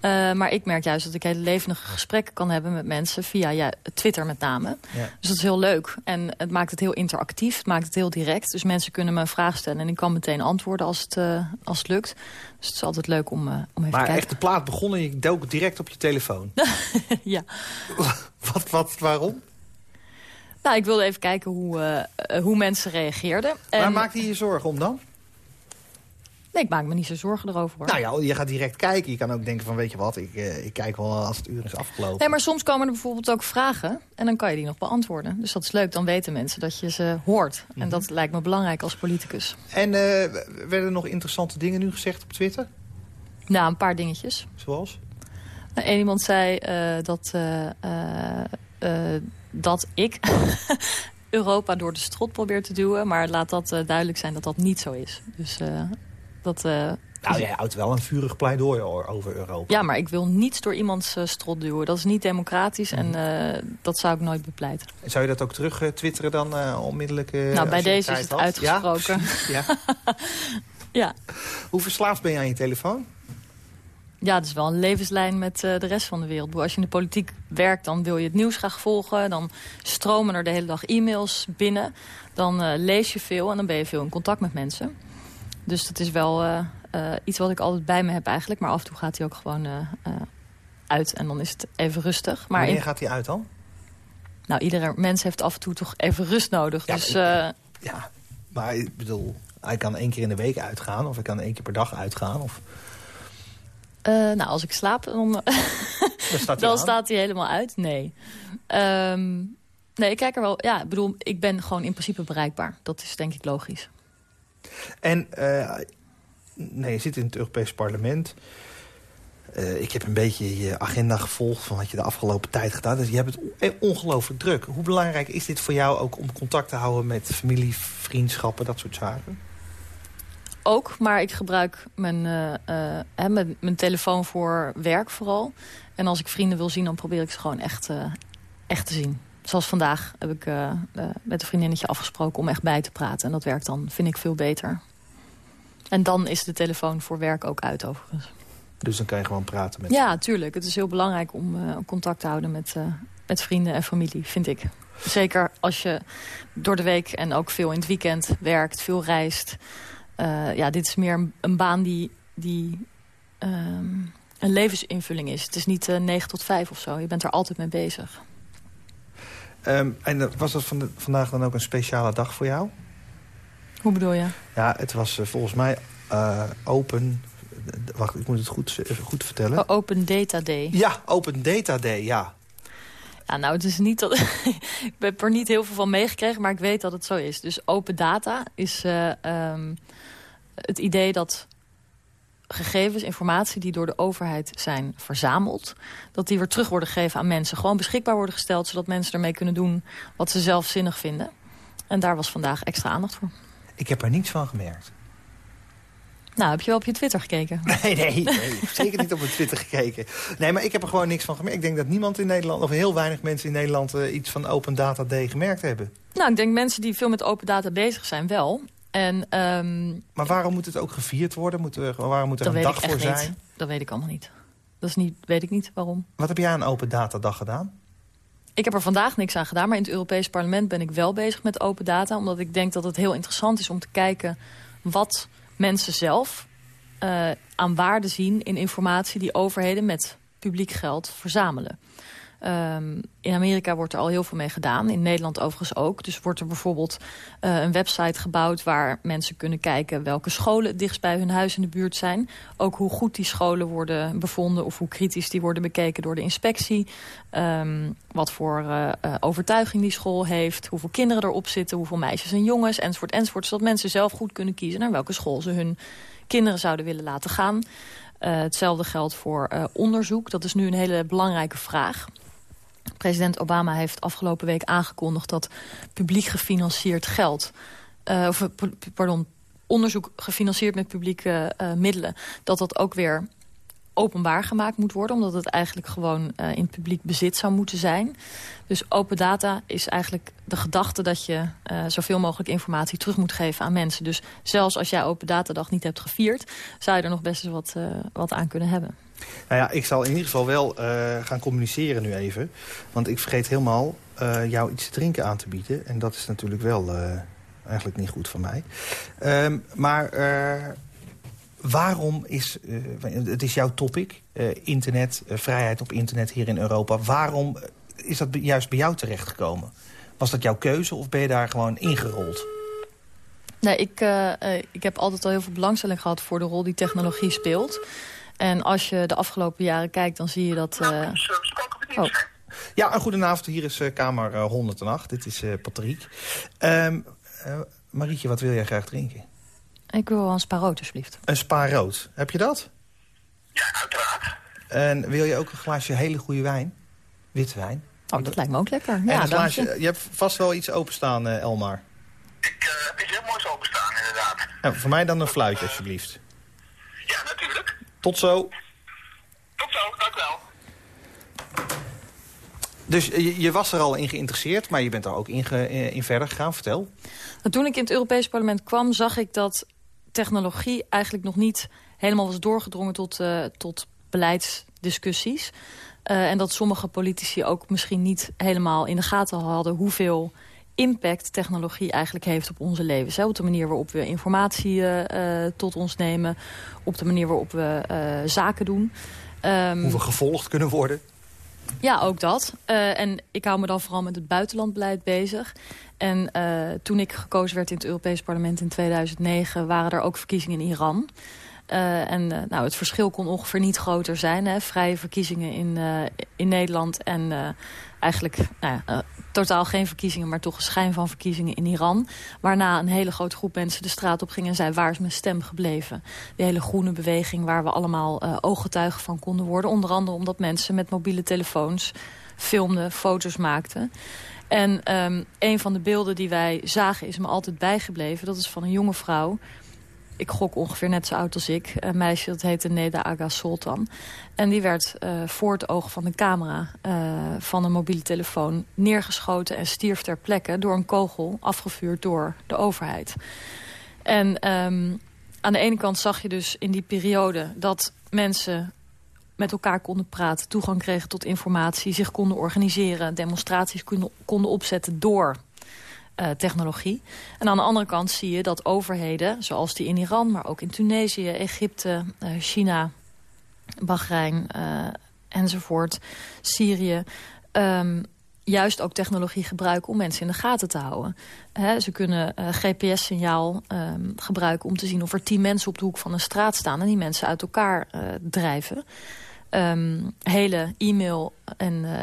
Eh, maar ik merk juist dat ik hele levendige gesprekken kan hebben met mensen... via ja, Twitter met name. Ja. Dus dat is heel leuk. En het maakt het heel interactief, het maakt het heel direct. Dus mensen kunnen me een vraag stellen en ik kan meteen antwoorden als het, eh, als het lukt. Dus het is altijd leuk om, om even maar te kijken. echt de plaat begonnen en je dook direct op je telefoon. *laughs* ja. *laughs* wat, wat, waarom? Nou, ik wilde even kijken hoe, eh, eh, hoe mensen reageerden. Waar En- maakte je je zorgen om dan? Nee, ik maak me niet zo zorgen erover. Hoor. Nou ja, je gaat direct kijken. Je kan ook denken van, weet je wat, ik, eh, ik kijk wel als het uur is afgelopen. Nee, maar soms komen er bijvoorbeeld ook vragen en dan kan je die nog beantwoorden. Dus dat is leuk, dan weten mensen dat je ze hoort. Mhm. En dat lijkt me belangrijk als politicus. En werden er nog interessante dingen nu gezegd op Twitter? Nou, een paar dingetjes. Zoals? Nou, Eén iemand zei dat, dat ik *laughs* Europa door de strot probeer te duwen. Maar laat dat eh, duidelijk zijn dat dat niet zo is. Dus eh, Dat, eh, Nou, is- jij houdt wel een vurig pleidooi over Europa. ja, maar ik wil niets door iemands strot duwen. Dat is niet democratisch en eh, dat zou ik nooit bepleiten. Zou je dat ook terug twitteren dan onmiddellijk? nou, bij deze is het had? uitgesproken. Ja, *laughs* ja. Ja. Hoe verslaafd ben je aan je telefoon? Ja, het is wel een levenslijn met eh, de rest van de wereld. Ik Als je in de politiek werkt, dan wil je het nieuws graag volgen. Dan stromen er de hele dag e-mails binnen. Dan eh, lees je veel en dan ben je veel in contact met mensen. Dus dat is wel eh, iets wat ik altijd bij me heb eigenlijk. Maar af en toe gaat hij ook gewoon uit en dan is het even rustig. Maar Wanneer in- gaat die uit dan? nou, iedere mens heeft af en toe toch even rust nodig. Ja, dus ik- Ja, maar ik bedoel, hij kan één keer in de week uitgaan... of hij kan één keer per dag uitgaan. Of, eh, nou, als ik slaap, *laughs* dan, staat hij dan aan. staat hij helemaal uit. Nee. Ehm, nee, ik kijk er wel... Ja, ik bedoel, ik ben gewoon in principe bereikbaar. Dat is denk ik logisch. En eh, nee, je zit in het Europees Parlement. Eh, ik heb een beetje je agenda gevolgd van wat je de afgelopen tijd gedaan hebt. Dus je hebt het on- ongelooflijk druk. Hoe belangrijk is dit voor jou ook om contact te houden met familie, vriendschappen, dat soort zaken? Ook, maar ik gebruik mijn, eh, eh, mijn, mijn telefoon voor werk vooral. En als ik vrienden wil zien, dan probeer ik ze gewoon echt, eh, echt te zien. Zoals vandaag heb ik met een vriendinnetje afgesproken om echt bij te praten. En dat werkt dan, vind ik, veel beter. En dan is de telefoon voor werk ook uit overigens. Dus dan kan je gewoon praten met Ja, tuurlijk. Het is heel belangrijk om contact te houden met, met vrienden en familie, vind ik. Zeker als je door de week en ook veel in het weekend werkt, veel reist. Eh, ja, dit is meer een, een baan die, die ehm, een levensinvulling is. Het is niet eh 9 tot 5 of zo. Je bent er altijd mee bezig. Ehm, en eh, was dat van de- vandaag dan ook een speciale dag voor jou? Hoe bedoel je? Ja, het was volgens mij open... Wacht, ik moet het goed, goed vertellen. Oh, Open Data Day. Ja, Open Data Day, ja. Ja, nou, het is niet dat... *laughs* ik heb er niet heel veel van meegekregen, maar ik weet dat het zo is. Dus open data is eh, ehm, het idee dat gegevens, informatie die door de overheid zijn verzameld... dat die weer terug worden gegeven aan mensen. Gewoon beschikbaar worden gesteld, zodat mensen ermee kunnen doen wat ze zelf zinnig vinden. En daar was vandaag extra aandacht voor. Ik heb er niets van gemerkt. Nou, heb je wel op je Twitter gekeken? *laughs* Nee, nee, nee. Ik heb zeker niet op mijn Twitter gekeken. Nee, maar ik heb er gewoon niks van gemerkt. Ik denk dat niemand in Nederland, of heel weinig mensen in Nederland... eh, iets van Open Data Day gemerkt hebben. Nou, ik denk mensen die veel met open data bezig zijn wel. En ehm, Maar waarom moet het ook gevierd worden? Moet er, waarom moet er een dag voor zijn? niet. Dat weet ik allemaal niet. Dat is niet, weet ik niet waarom. Wat heb jij aan Open Data Dag gedaan? Ik heb er vandaag niks aan gedaan, maar in het Europees Parlement ben ik wel bezig met open data. Omdat ik denk dat het heel interessant is om te kijken wat mensen zelf eh, aan waarde zien in informatie die overheden met publiek geld verzamelen. Ehm, in Amerika wordt er al heel veel mee gedaan. In Nederland overigens ook. Dus wordt er bijvoorbeeld eh, een website gebouwd... waar mensen kunnen kijken welke scholen het dichtst bij hun huis in de buurt zijn. Ook hoe goed die scholen worden bevonden... of hoe kritisch die worden bekeken door de inspectie. Ehm, wat voor eh, eh, overtuiging die school heeft. Hoeveel kinderen erop zitten. Hoeveel meisjes en jongens. Enzovoort, enzovoort. Zodat mensen zelf goed kunnen kiezen... naar welke school ze hun kinderen zouden willen laten gaan. Hetzelfde geldt voor onderzoek. Dat is nu een hele belangrijke vraag. President Obama heeft afgelopen week aangekondigd dat publiek gefinancierd geld, eh, of eh, pardon, onderzoek gefinancierd met publieke eh, middelen, dat dat ook weer openbaar gemaakt moet worden, omdat het eigenlijk gewoon in publiek bezit zou moeten zijn. Dus open data is eigenlijk de gedachte dat je zoveel mogelijk informatie terug moet geven aan mensen. Dus zelfs als jij open datadag niet hebt gevierd, zou je er nog best eens wat, wat aan kunnen hebben. Nou ja, ik zal in ieder geval wel eh, gaan communiceren nu even. Want ik vergeet helemaal eh, jou iets te drinken aan te bieden. En dat is natuurlijk wel eh, eigenlijk niet goed van mij. Ehm, maar waarom is... het is jouw topic, internet, vrijheid op internet hier in Europa. Waarom is dat juist bij jou terechtgekomen? Was dat jouw keuze of ben je daar gewoon ingerold? Nee, ik, ik heb altijd al heel veel belangstelling gehad voor de rol die technologie speelt. En als je de afgelopen jaren kijkt, dan zie je dat... eh, Oh, Ja, een goedenavond. Hier is eh, kamer eh, 108. Dit is eh Patrick. Ehm, eh, Marietje, wat wil jij graag drinken? ik wil wel een sparoot, alsjeblieft. Een spa rood. Heb je dat? Ja, uiteraard. En wil je ook een glaasje hele goede wijn? Witte wijn? Oh, dat lijkt me ook lekker. en Ja, een glaasje, je. je hebt vast wel iets openstaan, eh, Elmar. Ik uh, heb iets heel moois openstaan, inderdaad. Ja, voor mij dan een fluitje, alsjeblieft. Tot zo. Tot zo, dank u wel. Dus je, je was er al in geïnteresseerd, maar je bent er ook in, ge- eh, in verder gegaan. Vertel. Nou, toen ik in het Europees Parlement kwam, zag ik dat technologie eigenlijk nog niet helemaal was doorgedrongen tot, eh, tot beleidsdiscussies. Eh, en dat sommige politici ook misschien niet helemaal in de gaten hadden hoeveel impact technologie eigenlijk heeft op onze levens. Hè? Op de manier waarop we informatie eh, eh, tot ons nemen, op de manier waarop we eh, zaken doen. Ehm, Hoe we gevolgd kunnen worden. ja, ook dat. En ik hou me dan vooral met het buitenlandbeleid bezig. En toen ik gekozen werd in het Europees Parlement in 2009... waren er ook verkiezingen in Iran. En nou, het verschil kon ongeveer niet groter zijn. Hè? Vrije verkiezingen in, in Nederland en eigenlijk nou ja, eh, totaal geen verkiezingen... maar toch een schijn van verkiezingen in Iran. Waarna een hele grote groep mensen de straat op ging en zei... waar is mijn stem gebleven? Die hele groene beweging waar we allemaal eh, ooggetuigen van konden worden. Onder andere omdat mensen met mobiele telefoons filmden, foto's maakten. En ehm, een van de beelden die wij zagen is me altijd bijgebleven. Dat is van een jonge vrouw ik gok ongeveer net zo oud als ik. Een meisje dat heette Neda Aga Sultan. En die werd eh, voor het oog van de camera eh, van een mobiele telefoon neergeschoten en stierf ter plekke door een kogel afgevuurd door de overheid. En ehm, aan de ene kant zag je dus in die periode dat mensen met elkaar konden praten, toegang kregen tot informatie, zich konden organiseren, demonstraties konden, konden opzetten door eh, technologie. En aan de andere kant zie je dat overheden, zoals die in Iran... maar ook in Tunesië, Egypte, eh, China, Bahrein eh, enzovoort, Syrië... ehm, juist ook technologie gebruiken om mensen in de gaten te houden. Ze kunnen GPS-signaal ehm, gebruiken om te zien of er tien mensen op de hoek van een straat staan... en die mensen uit elkaar drijven. Ehm, hele e-mail en eh,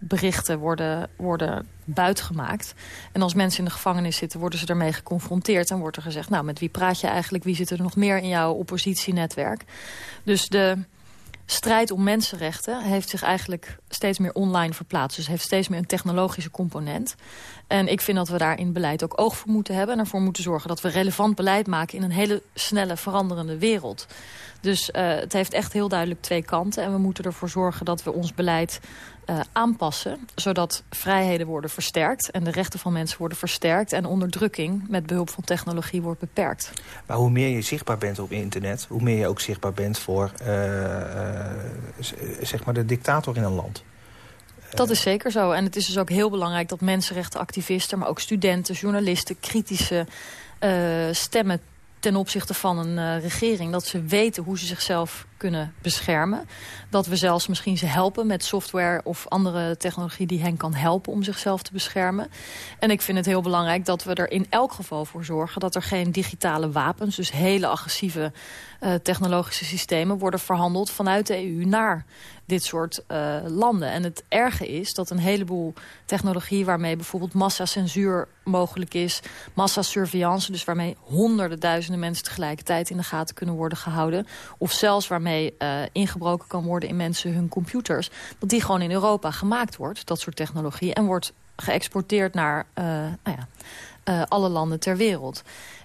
sms-berichten worden, worden buitgemaakt. En als mensen in de gevangenis zitten, worden ze daarmee geconfronteerd. En wordt er gezegd, nou, met wie praat je eigenlijk? Wie zit er nog meer in jouw oppositienetwerk? Dus de strijd om mensenrechten heeft zich eigenlijk steeds meer online verplaatst. Dus heeft steeds meer een technologische component. En ik vind dat we daar in beleid ook oog voor moeten hebben. En ervoor moeten zorgen dat we relevant beleid maken in een hele snelle veranderende wereld. Dus uh, het heeft echt heel duidelijk twee kanten. En we moeten ervoor zorgen dat we ons beleid uh, aanpassen. Zodat vrijheden worden versterkt en de rechten van mensen worden versterkt. En onderdrukking met behulp van technologie wordt beperkt. Maar hoe meer je zichtbaar bent op internet... hoe meer je ook zichtbaar bent voor uh, zeg maar de dictator in een land. Dat is zeker zo. En het is dus ook heel belangrijk dat mensenrechtenactivisten... maar ook studenten, journalisten, kritische stemmen ten opzichte van een uh, regering. Dat ze weten hoe ze zichzelf kunnen beschermen. Dat we zelfs misschien ze helpen met software of andere technologie die hen kan helpen om zichzelf te beschermen. En ik vind het heel belangrijk dat we er in elk geval voor zorgen dat er geen digitale wapens, dus hele agressieve uh, technologische systemen, worden verhandeld vanuit de EU naar dit soort uh, landen. En het erge is dat een heleboel technologie waarmee bijvoorbeeld massacensuur mogelijk is, massasurveillance, dus waarmee honderden duizenden mensen tegelijkertijd in de gaten kunnen worden gehouden, of zelfs waarmee uh, ingebroken kan worden in mensen hun computers, dat die gewoon in Europa gemaakt wordt, dat soort technologie, en wordt geëxporteerd naar uh, nou ja, alle landen ter wereld.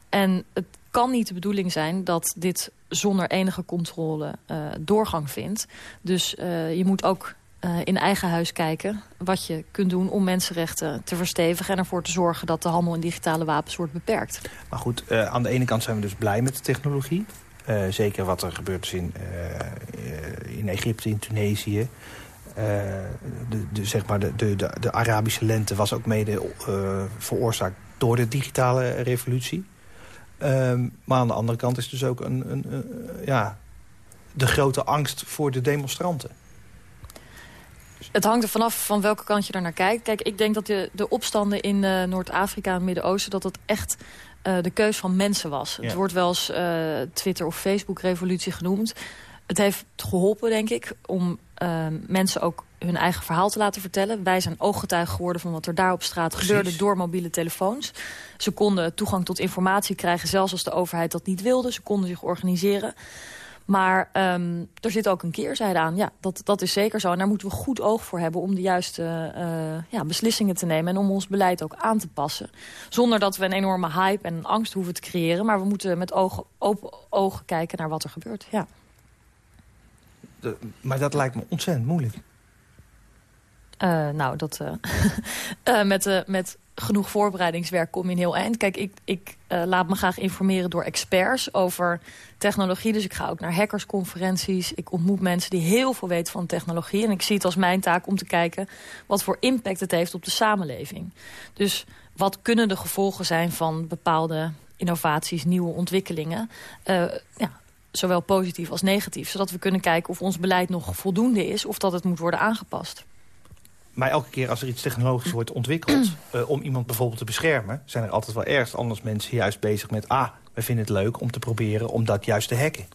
En het kan niet de bedoeling zijn dat dit zonder enige controle uh, doorgang vindt. Dus uh, je moet ook uh, in eigen huis kijken wat je kunt doen om mensenrechten te verstevigen... en ervoor te zorgen dat de handel in digitale wapens wordt beperkt. Maar goed, aan de ene kant zijn we dus blij met de technologie. Zeker wat er gebeurt is in, in Egypte, in Tunesië. de, zeg maar de, de, de, Arabische lente was ook mede veroorzaakt door de digitale revolutie. Um, maar aan de andere kant is dus ook een, een, een, ja, de grote angst voor de demonstranten. Het hangt er vanaf van welke kant je er naar kijkt. Kijk, ik denk dat de, de opstanden in uh, Noord-Afrika en het Midden-Oosten... dat dat echt uh, de keus van mensen was. Ja. Het wordt wel eens uh, Twitter- of Facebook-revolutie genoemd. Het heeft geholpen, denk ik, om mensen ook hun eigen verhaal te laten vertellen. Wij zijn ooggetuigen geworden van wat er daar op straat Precies. gebeurde door mobiele telefoons. Ze konden toegang tot informatie krijgen, zelfs als de overheid dat niet wilde. Ze konden zich organiseren. Maar um, er zit ook een keerzijde aan. Ja, dat, dat is zeker zo. En daar moeten we goed oog voor hebben om de juiste uh, ja, beslissingen te nemen. En om ons beleid ook aan te passen. Zonder dat we een enorme hype en angst hoeven te creëren. Maar we moeten met ogen, open ogen kijken naar wat er gebeurt. Ja. Maar dat lijkt me ontzettend moeilijk. Eh, nou, dat, eh, *laughs* eh, met, met genoeg voorbereidingswerk kom je een heel eind. Kijk, ik, ik laat me graag informeren door experts over technologie. Dus ik ga ook naar hackersconferenties. Ik ontmoet mensen die heel veel weten van technologie. En ik zie het als mijn taak om te kijken wat voor impact het heeft op de samenleving. Dus wat kunnen de gevolgen zijn van bepaalde innovaties, nieuwe ontwikkelingen... Ja, zowel positief als negatief. Zodat we kunnen kijken of ons beleid nog voldoende is... of dat het moet worden aangepast. Maar elke keer als er iets technologisch wordt ontwikkeld... *clears throat* eh, om iemand bijvoorbeeld te beschermen... zijn er altijd wel ergens anders mensen juist bezig met... ah, we vinden het leuk om te proberen om dat juist te hacken.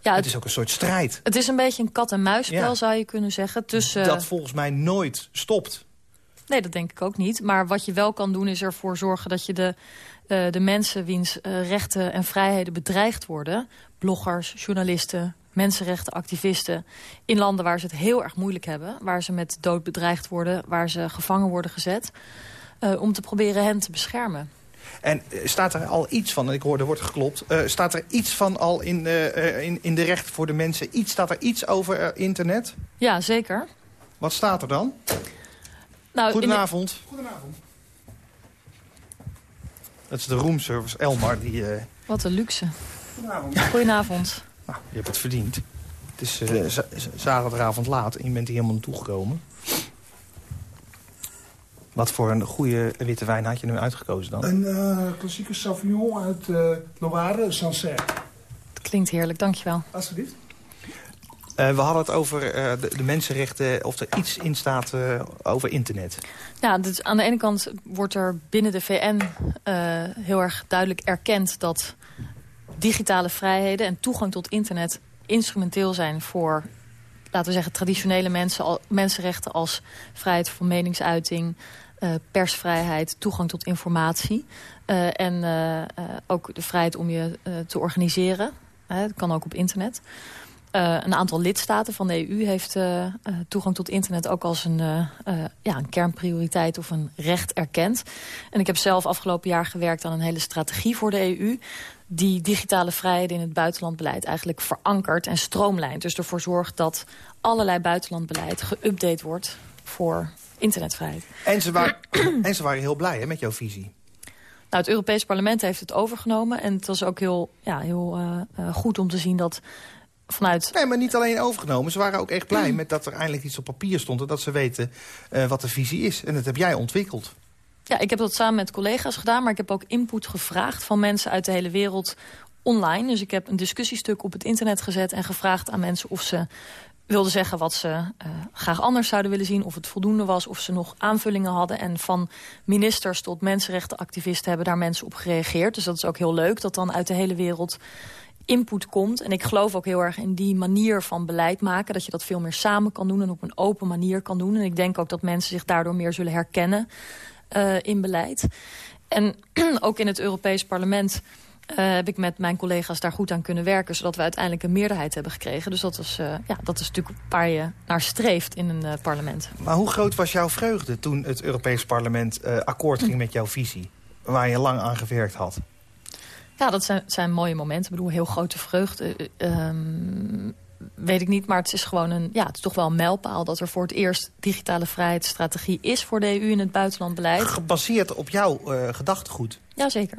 Ja, Het is ook een soort strijd. Het is een beetje een kat-en-muisspel, Ja. zou je kunnen zeggen. Tussen, Dat volgens mij nooit stopt. Nee, dat denk ik ook niet. Maar wat je wel kan doen is ervoor zorgen dat je de, eh, de mensen... wiens eh, rechten en vrijheden bedreigd worden... bloggers, journalisten, mensenrechtenactivisten... in landen waar ze het heel erg moeilijk hebben... waar ze met dood bedreigd worden, waar ze gevangen worden gezet... eh, om te proberen hen te beschermen. En staat er al iets van, en ik hoor er wordt geklopt... staat er iets van al in, in, in de rechten voor de mensen? Iets, staat er iets over internet? Ja, zeker. Wat staat er dan? Nou, de- Goedenavond. Dat is de roomservice Elmar. Die, eh, Wat een luxe. Goedenavond. nou, je hebt het verdiend. Het is eh, zaterdagavond laat en je bent hier helemaal naartoe gekomen. Wat voor een goede witte wijn had je nu uitgekozen dan? Een eh, klassieke Sauvignon uit eh Loire, Sancerre. Het klinkt heerlijk, dankjewel. Alsjeblieft. Eh, we hadden het over eh, de, mensenrechten, of er iets in staat eh, over internet. Ja, dus aan de ene kant wordt er binnen de VN heel erg duidelijk erkend dat digitale vrijheden en toegang tot internet instrumenteel zijn voor, laten we zeggen, traditionele mensenrechten als vrijheid van meningsuiting, persvrijheid, toegang tot informatie en ook de vrijheid om je te organiseren. Hè, dat kan ook op internet. Eh, een aantal lidstaten van de EU heeft eh, eh, toegang tot internet ook als een, ja, een kernprioriteit of een recht erkend. En ik heb zelf afgelopen jaar gewerkt aan een hele strategie voor de EU die digitale vrijheden in het buitenlandbeleid eigenlijk verankert en stroomlijnt. Dus ervoor zorgt dat allerlei buitenlandbeleid geüpdate wordt voor internetvrijheid. En ze waren, *clears throat* en ze waren heel blij hè, met jouw visie. Nou, het Europees Parlement heeft het overgenomen. En het was ook heel, ja, heel goed om te zien dat vanuit... Nee, maar niet alleen overgenomen. Ze waren ook echt blij met dat er eindelijk iets op papier stond... en dat ze weten eh, wat de visie is. En dat heb jij ontwikkeld. Ja, ik heb dat samen met collega's gedaan. Maar ik heb ook input gevraagd van mensen uit de hele wereld online. Dus ik heb een discussiestuk op het internet gezet... en gevraagd aan mensen of ze wilden zeggen wat ze eh, graag anders zouden willen zien... of het voldoende was, of ze nog aanvullingen hadden. En van ministers tot mensenrechtenactivisten hebben daar mensen op gereageerd. Dus dat is ook heel leuk dat dan uit de hele wereld input komt. En ik geloof ook heel erg in die manier van beleid maken. Dat je dat veel meer samen kan doen en op een open manier kan doen. En ik denk ook dat mensen zich daardoor meer zullen herkennen eh, in beleid. En *clears throat* ook in het Europees Parlement eh, heb ik met mijn collega's daar goed aan kunnen werken... zodat we uiteindelijk een meerderheid hebben gekregen. Dus dat, was, eh, ja, dat is natuurlijk waar je naar streeft in een parlement. Maar hoe groot was jouw vreugde toen het Europees Parlement akkoord ging met jouw visie? Waar je lang aan gewerkt had. Ja, dat zijn, zijn mooie momenten. Ik bedoel, heel grote vreugde. eh, ehm, weet ik niet, maar het is gewoon een... Ja, het is toch wel een mijlpaal dat er voor het eerst digitale vrijheidsstrategie is voor de EU in het buitenlandbeleid. Gebaseerd op jouw eh, gedachtegoed. Jazeker.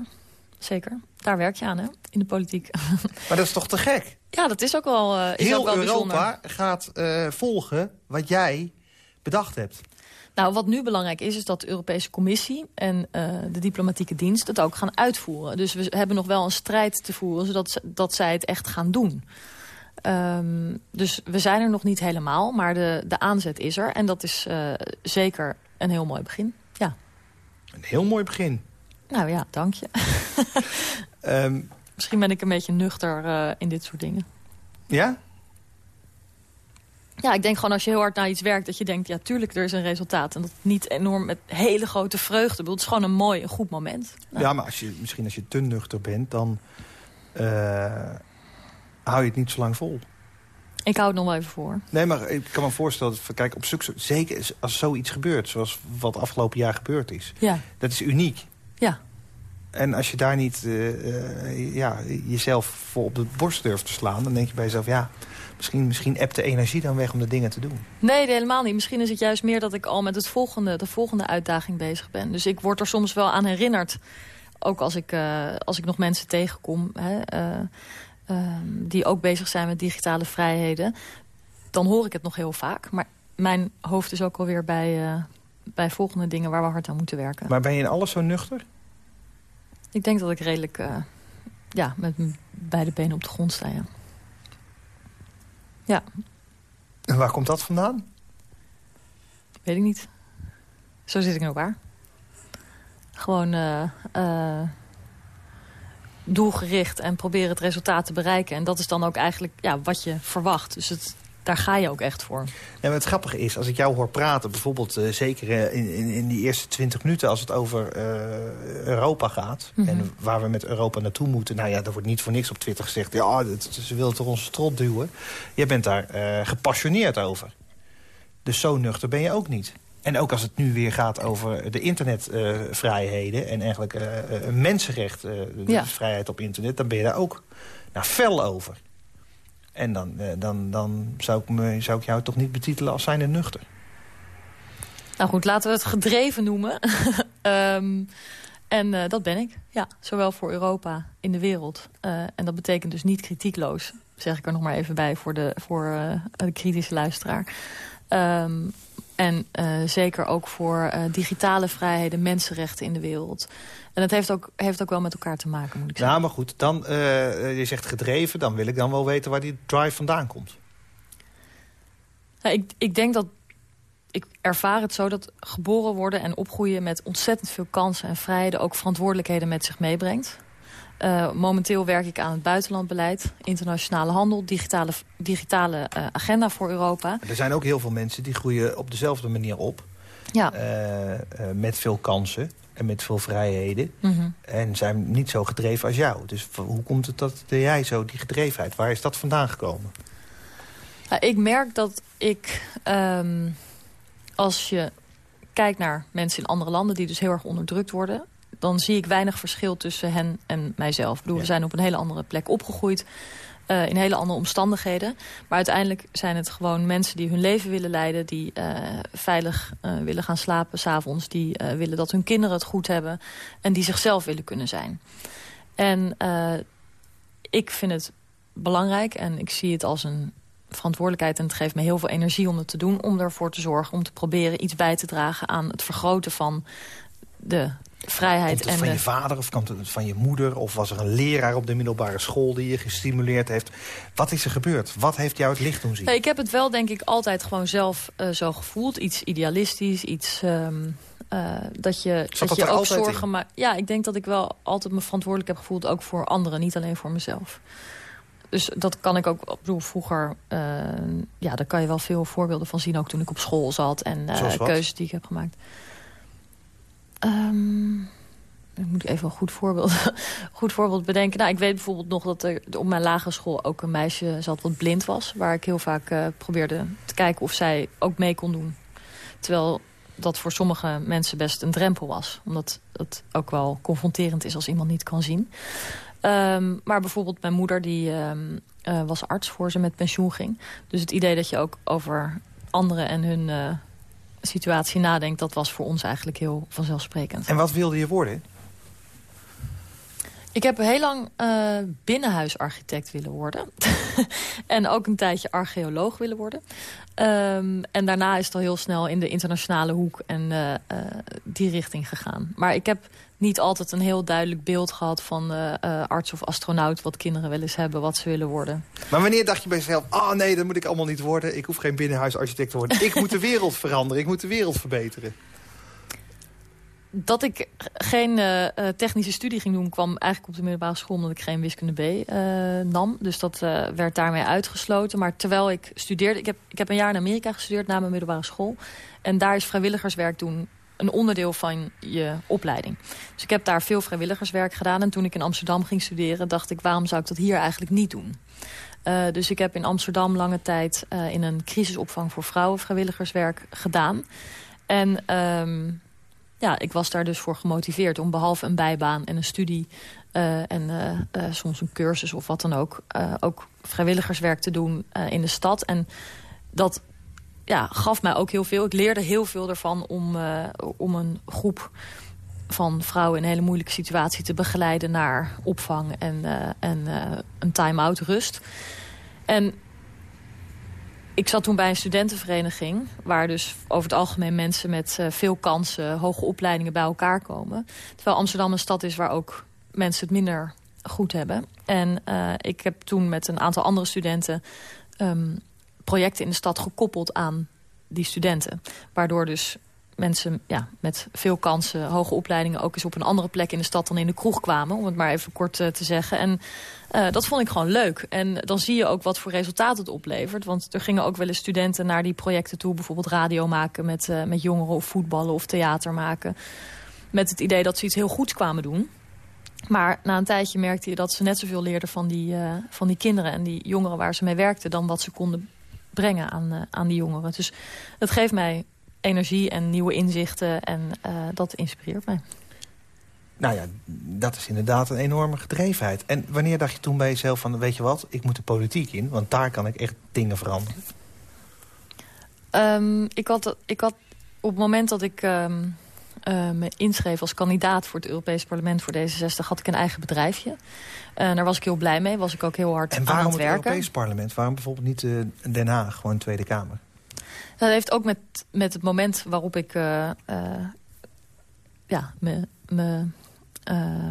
Zeker. Daar werk je aan, hè? In de politiek. *laughs* Maar dat is toch te gek? ja, dat is ook wel, eh, is Heel ook wel bijzonder. Europa gaat volgen wat jij bedacht hebt. Nou, wat nu belangrijk is, is dat de Europese Commissie en eh, de diplomatieke dienst het ook gaan uitvoeren. Dus we hebben nog wel een strijd te voeren, zodat ze, dat zij het echt gaan doen. Ehm, dus we zijn er nog niet helemaal, maar de, de aanzet is er. En dat is eh, zeker een heel mooi begin. Ja. Een heel mooi begin. Nou ja, dank je. *laughs* Ehm, Misschien ben ik een beetje nuchter eh, in dit soort dingen. ja? Ja, ik denk gewoon als je heel hard naar iets werkt... dat je denkt, ja, tuurlijk, er is een resultaat. En dat niet enorm met hele grote vreugde. Ik bedoel, Het is gewoon een mooi, een goed moment. Nou, Ja, maar als je, misschien als je te nuchter bent, dan eh, hou je het niet zo lang vol. Ik hou het nog wel even voor. Nee, maar ik kan me voorstellen, dat, kijk, op zoek, zeker als zoiets gebeurt... zoals wat afgelopen jaar gebeurd is, Ja, dat is uniek. ja. En als je daar niet eh, eh, ja, jezelf voor op de borst durft te slaan... dan denk je bij jezelf, ja, misschien, misschien ebt de energie dan weg om de dingen te doen. Nee, helemaal niet. Misschien is het juist meer dat ik al met het volgende, de volgende uitdaging bezig ben. Dus ik word er soms wel aan herinnerd. Ook als ik, eh, als ik nog mensen tegenkom hè, eh, ehm, die ook bezig zijn met digitale vrijheden. Dan hoor ik het nog heel vaak. Maar mijn hoofd is ook alweer bij, bij volgende dingen waar we hard aan moeten werken. Maar ben je in alles zo nuchter? Ik denk dat ik redelijk eh, ja, met beide benen op de grond sta, ja. Ja, En waar komt dat vandaan? weet ik niet. Zo zit ik in elkaar. Gewoon eh, eh, doelgericht en proberen het resultaat te bereiken. En dat is dan ook eigenlijk ja, wat je verwacht. Dus het, daar ga je ook echt voor. En het grappige is, als ik jou hoor praten... bijvoorbeeld eh, zeker eh, in, in, in die eerste twintig minuten... als het over eh, Europa gaat... Mhm. en waar we met Europa naartoe moeten... nou ja, er wordt niet voor niks op Twitter gezegd... ja, ze willen toch onze strot duwen. Jij bent daar gepassioneerd over. Dus zo nuchter ben je ook niet. En ook als het nu weer gaat over de internetvrijheden... en eigenlijk een mensenrecht, de Ja. vrijheid op internet... dan ben je daar ook nou, fel over. En dan, eh, dan, dan zou, ik me, zou ik jou toch niet betitelen als zijnde nuchter. Nou goed, laten we het gedreven noemen. *laughs* Ehm, en eh, dat ben ik, ja. Zowel voor Europa in de wereld. Eh, en dat betekent dus niet kritiekloos. Zeg ik er nog maar even bij voor de, voor, de kritische luisteraar. Ehm, en eh, zeker ook voor eh, digitale vrijheden, mensenrechten in de wereld. En dat heeft ook, heeft ook wel met elkaar te maken, moet ik zeggen. Ja, maar goed, dan, eh, je zegt gedreven... dan wil ik dan wel weten waar die drive vandaan komt. Nou, ik, ik denk dat... Ik ervaar het zo dat geboren worden en opgroeien met ontzettend veel kansen en vrijheden... ook verantwoordelijkheden met zich meebrengt. Eh, momenteel werk ik aan het buitenlandbeleid, internationale handel... digitale, digitale eh, agenda voor Europa. Er zijn ook heel veel mensen die groeien op dezelfde manier op. Ja. eh, met veel kansen en met veel vrijheden. Mhm. En zijn niet zo gedreven als jou. Dus hoe komt het dat jij zo, die gedrevenheid... waar is dat vandaan gekomen? Ik merk dat ik, ehm, als je kijkt naar mensen in andere landen... die dus heel erg onderdrukt worden... dan zie ik weinig verschil tussen hen en mijzelf. Ik bedoel, Ja. we zijn op een hele andere plek opgegroeid... eh, in hele andere omstandigheden. Maar uiteindelijk zijn het gewoon mensen die hun leven willen leiden... die eh, veilig eh, willen gaan slapen s'avonds... die willen dat hun kinderen het goed hebben... en die zichzelf willen kunnen zijn. En ik vind het belangrijk en ik zie het als een verantwoordelijkheid... en het geeft me heel veel energie om het te doen... om ervoor te zorgen, om te proberen iets bij te dragen... aan het vergroten van de vrijheid. Komt het en van de... je vader of komt het van je moeder? Of was er een leraar op de middelbare school die je gestimuleerd heeft? Wat is er gebeurd? Wat heeft jou het licht doen zien? Nee, ik heb het wel, denk ik, altijd gewoon zelf eh, zo gevoeld. Iets idealistisch, iets... ehm, eh, dat je, Zat dat dat je ook zorgen maakt. Ja, ik denk dat ik wel altijd me verantwoordelijk heb gevoeld... ook voor anderen, niet alleen voor mezelf. Dus dat kan ik ook, ik bedoel, vroeger... eh, ja, daar kan je wel veel voorbeelden van zien... ook toen ik op school zat en wat? keuzes die ik heb gemaakt. Ehm, ik moet even een goed voorbeeld, *laughs* goed voorbeeld bedenken. Nou, ik weet bijvoorbeeld nog dat er op mijn lagere school ook een meisje zat wat blind was. Waar ik heel vaak eh, probeerde te kijken of zij ook mee kon doen. Terwijl dat voor sommige mensen best een drempel was. Omdat het ook wel confronterend is als iemand niet kan zien. Ehm, maar bijvoorbeeld mijn moeder die ehm, eh, was arts voor ze met pensioen ging. Dus het idee dat je ook over anderen en hun eh, situatie nadenkt... dat was voor ons eigenlijk heel vanzelfsprekend. En wat wilde je worden? Ik heb heel lang eh, binnenhuisarchitect willen worden. *laughs* en ook een tijdje archeoloog willen worden. Ehm, en daarna is het al heel snel in de internationale hoek en eh, eh, die richting gegaan. Maar ik heb niet altijd een heel duidelijk beeld gehad van eh, eh, arts of astronaut... wat kinderen wel eens hebben, wat ze willen worden. Maar wanneer dacht je bij jezelf... ah nee, dat moet ik allemaal niet worden. Ik hoef geen binnenhuisarchitect te worden. Ik moet de wereld veranderen. Ik moet de wereld verbeteren. Dat ik geen eh, technische studie ging doen... kwam eigenlijk op de middelbare school omdat ik geen wiskunde B nam. Dus dat werd daarmee uitgesloten. Maar terwijl ik studeerde... Ik heb, ik heb een jaar in Amerika gestudeerd na mijn middelbare school. En daar is vrijwilligerswerk doen een onderdeel van je opleiding. Dus ik heb daar veel vrijwilligerswerk gedaan. En toen ik in Amsterdam ging studeren... dacht ik, waarom zou ik dat hier eigenlijk niet doen? Eh, dus ik heb in Amsterdam lange tijd... eh, in een crisisopvang voor vrouwen vrijwilligerswerk gedaan. En... ehm, ja, ik was daar dus voor gemotiveerd om behalve een bijbaan en een studie... eh, en soms een cursus of wat dan ook... ook vrijwilligerswerk te doen in de stad. En dat ja, gaf mij ook heel veel. Ik leerde heel veel ervan om, eh, om een groep van vrouwen in een hele moeilijke situatie te begeleiden naar opvang en, eh, en eh, een time-out rust. En ik zat toen bij een studentenvereniging... waar dus over het algemeen mensen met veel kansen... hoge opleidingen bij elkaar komen. Terwijl Amsterdam een stad is waar ook mensen het minder goed hebben. En ik heb toen met een aantal andere studenten... ehm, projecten in de stad gekoppeld aan die studenten. Waardoor dus mensen ja, met veel kansen, hoge opleidingen... ook eens op een andere plek in de stad dan in de kroeg kwamen. Om het maar even kort eh, te zeggen. En eh, dat vond ik gewoon leuk. En dan zie je ook wat voor resultaat het oplevert. Want er gingen ook wel eens studenten naar die projecten toe. Bijvoorbeeld radio maken met, eh, met jongeren of voetballen of theater maken. Met het idee dat ze iets heel goeds kwamen doen. Maar na een tijdje merkte je dat ze net zoveel leerden van die, van die kinderen... en die jongeren waar ze mee werkten... dan wat ze konden brengen aan, eh, aan die jongeren. Dus het geeft mij energie en nieuwe inzichten en eh, dat inspireert mij. Nou ja, dat is inderdaad een enorme gedrevenheid. En wanneer dacht je toen bij jezelf van, weet je wat, ik moet de politiek in... want daar kan ik echt dingen veranderen. Ehm, ik, had, ik had op het moment dat ik ehm, eh, me inschreef als kandidaat voor het Europees Parlement voor D66... had ik een eigen bedrijfje. En daar was ik heel blij mee, was ik ook heel hard En aan waarom het het werken. Europees parlement? Waarom bijvoorbeeld niet eh, Den Haag, gewoon Tweede Kamer? Dat heeft ook met, met het moment waarop ik eh, eh, ja, me, me, eh,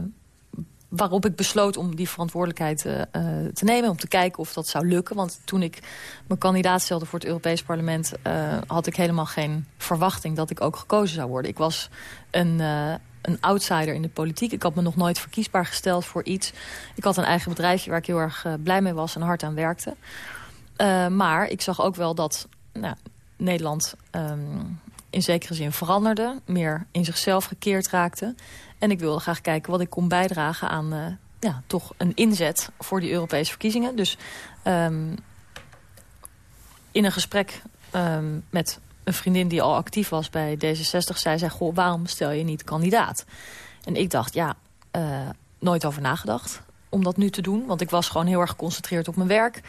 waarop ik besloot om die verantwoordelijkheid eh, eh, te nemen. Om te kijken of dat zou lukken. Want toen ik me kandidaat stelde voor het Europees Parlement... eh, had ik helemaal geen verwachting dat ik ook gekozen zou worden. Ik was een, eh, een outsider in de politiek. Ik had me nog nooit verkiesbaar gesteld voor iets. Ik had een eigen bedrijfje waar ik heel erg eh, blij mee was en hard aan werkte. Eh, maar ik zag ook wel dat nou, Nederland ehm, in zekere zin veranderde. Meer in zichzelf gekeerd raakte. En ik wilde graag kijken wat ik kon bijdragen aan eh, ja, toch een inzet voor die Europese verkiezingen. Dus ehm, in een gesprek ehm, met een vriendin die al actief was bij D66... zei zij, goh, waarom stel je niet kandidaat? En ik dacht, ja, eh, nooit over nagedacht om dat nu te doen. Want ik was gewoon heel erg geconcentreerd op mijn werk.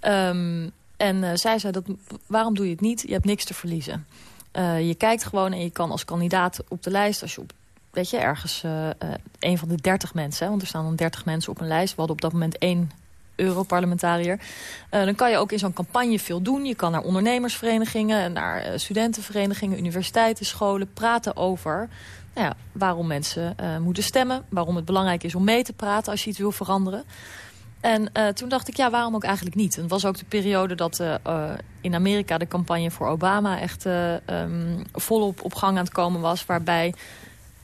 Ehm, en eh, zij zei, dat, waarom doe je het niet? Je hebt niks te verliezen. Eh, je kijkt gewoon en je kan als kandidaat op de lijst... als je op, weet je, ergens een van de dertig mensen... Want er staan dan dertig mensen op een lijst. We hadden op dat moment één Europarlementariër. Eh, dan kan je ook in zo'n campagne veel doen. Je kan naar ondernemersverenigingen, naar eh, studentenverenigingen... universiteiten, scholen, praten over... Nou ja, waarom mensen eh, moeten stemmen. Waarom het belangrijk is om mee te praten als je iets wil veranderen. En toen dacht ik, ja, waarom ook eigenlijk niet? En het was ook de periode dat in Amerika de campagne voor Obama... echt eh, ehm, volop op gang aan het komen was. Waarbij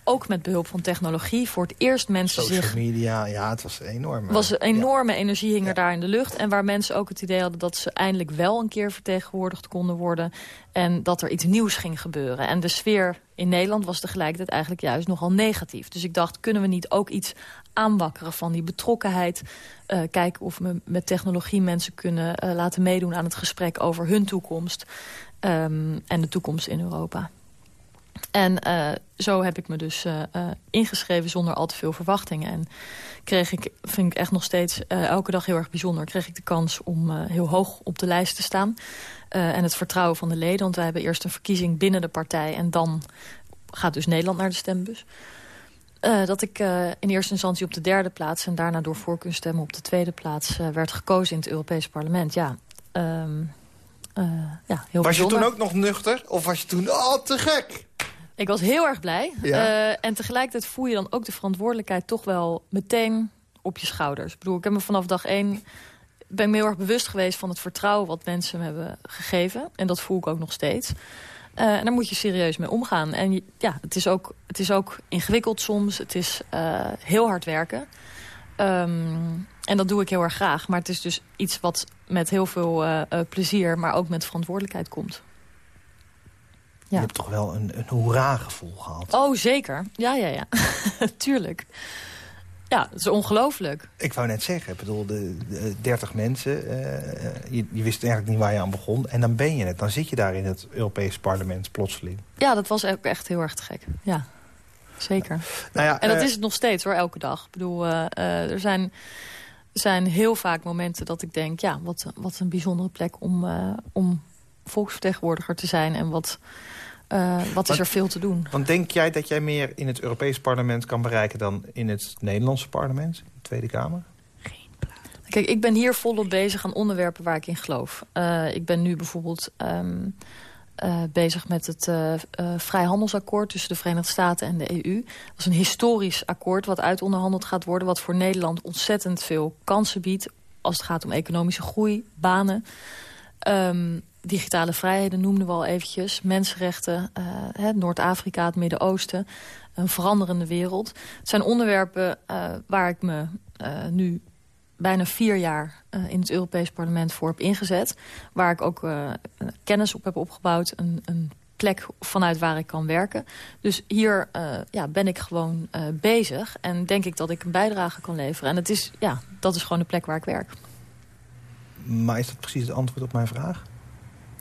ook met behulp van technologie voor het eerst mensen Social zich media, ja, het was enorm. was een Ja. enorme energie hing er daar in de lucht. En waar mensen ook het idee hadden dat ze eindelijk wel een keer vertegenwoordigd konden worden. En dat er iets nieuws ging gebeuren. En de sfeer in Nederland was tegelijkertijd eigenlijk juist nogal negatief. Dus ik dacht, kunnen we niet ook iets aanwakkeren van die betrokkenheid? Eh, kijken of we met technologie mensen kunnen eh, laten meedoen aan het gesprek over hun toekomst. ehm, en de toekomst in Europa. En eh, zo heb ik me dus eh, eh, ingeschreven zonder al te veel verwachtingen. En kreeg ik, vind ik echt nog steeds elke dag heel erg bijzonder... kreeg ik de kans om heel hoog op de lijst te staan. En het vertrouwen van de leden. Want wij hebben eerst een verkiezing binnen de partij... en dan gaat dus Nederland naar de stembus. Dat ik in eerste instantie op de derde plaats... en daarna door voorkeurstemmen op de tweede plaats... werd gekozen in het Europees Parlement. Ja, eh, ja heel Was je toen ook nog nuchter? Of was je toen, oh, te gek? Ik was heel erg blij. Ja. Eh, en tegelijkertijd voel je dan ook de verantwoordelijkheid toch wel meteen op je schouders. Ik bedoel, ik heb me vanaf dag één ben me heel erg bewust geweest van het vertrouwen wat mensen me hebben gegeven. En dat voel ik ook nog steeds. Eh, en daar moet je serieus mee omgaan. En je- ja, het is ook, het is ook ingewikkeld soms. Het is eh, heel hard werken. Ehm, en dat doe ik heel erg graag. Maar het is dus iets wat met heel veel plezier, maar ook met verantwoordelijkheid komt. Je hebt toch wel een, een hoera-gevoel gehad. Oh, zeker. Ja, ja, ja. *laughs* Tuurlijk. Ja, dat is ongelooflijk. Ik wou net zeggen, ik bedoel, de, de 30 mensen, eh, je, je wist eigenlijk niet waar je aan begon. En dan ben je het, dan zit je daar in het Europees parlement plotseling. Ja, dat was ook echt heel erg te gek. Ja, zeker. Nou ja, En dat eh, is het nog steeds hoor, elke dag. Ik bedoel, eh, er zijn, zijn heel vaak momenten dat ik denk... ja, wat, wat een bijzondere plek om, om volksvertegenwoordiger te zijn. En wat, eh, wat is Maar- er veel te doen. Want denk jij dat jij meer in het Europees parlement kan bereiken... dan in het Nederlandse parlement, de Tweede Kamer? Kijk, ik ben hier volop bezig aan onderwerpen waar ik in geloof. Eh, ik ben nu bijvoorbeeld ehm, eh, bezig met het eh, eh, vrijhandelsakkoord tussen de Verenigde Staten en de EU. Dat is een historisch akkoord wat uitonderhandeld gaat worden... wat voor Nederland ontzettend veel kansen biedt... als het gaat om economische groei, banen... Ehm, digitale vrijheden noemden we al eventjes. Mensenrechten, eh, Noord-Afrika, het Midden-Oosten. Een veranderende wereld. Het zijn onderwerpen eh, waar ik me eh, nu bijna vier jaar in het Europees Parlement voor heb ingezet. Waar ik ook kennis op heb opgebouwd. Een, een plek vanuit waar ik kan werken. Dus hier ja, ben ik gewoon bezig. En denk ik dat ik een bijdrage kan leveren. En het is, ja, dat is gewoon de plek waar ik werk. Maar is dat precies het antwoord op mijn vraag?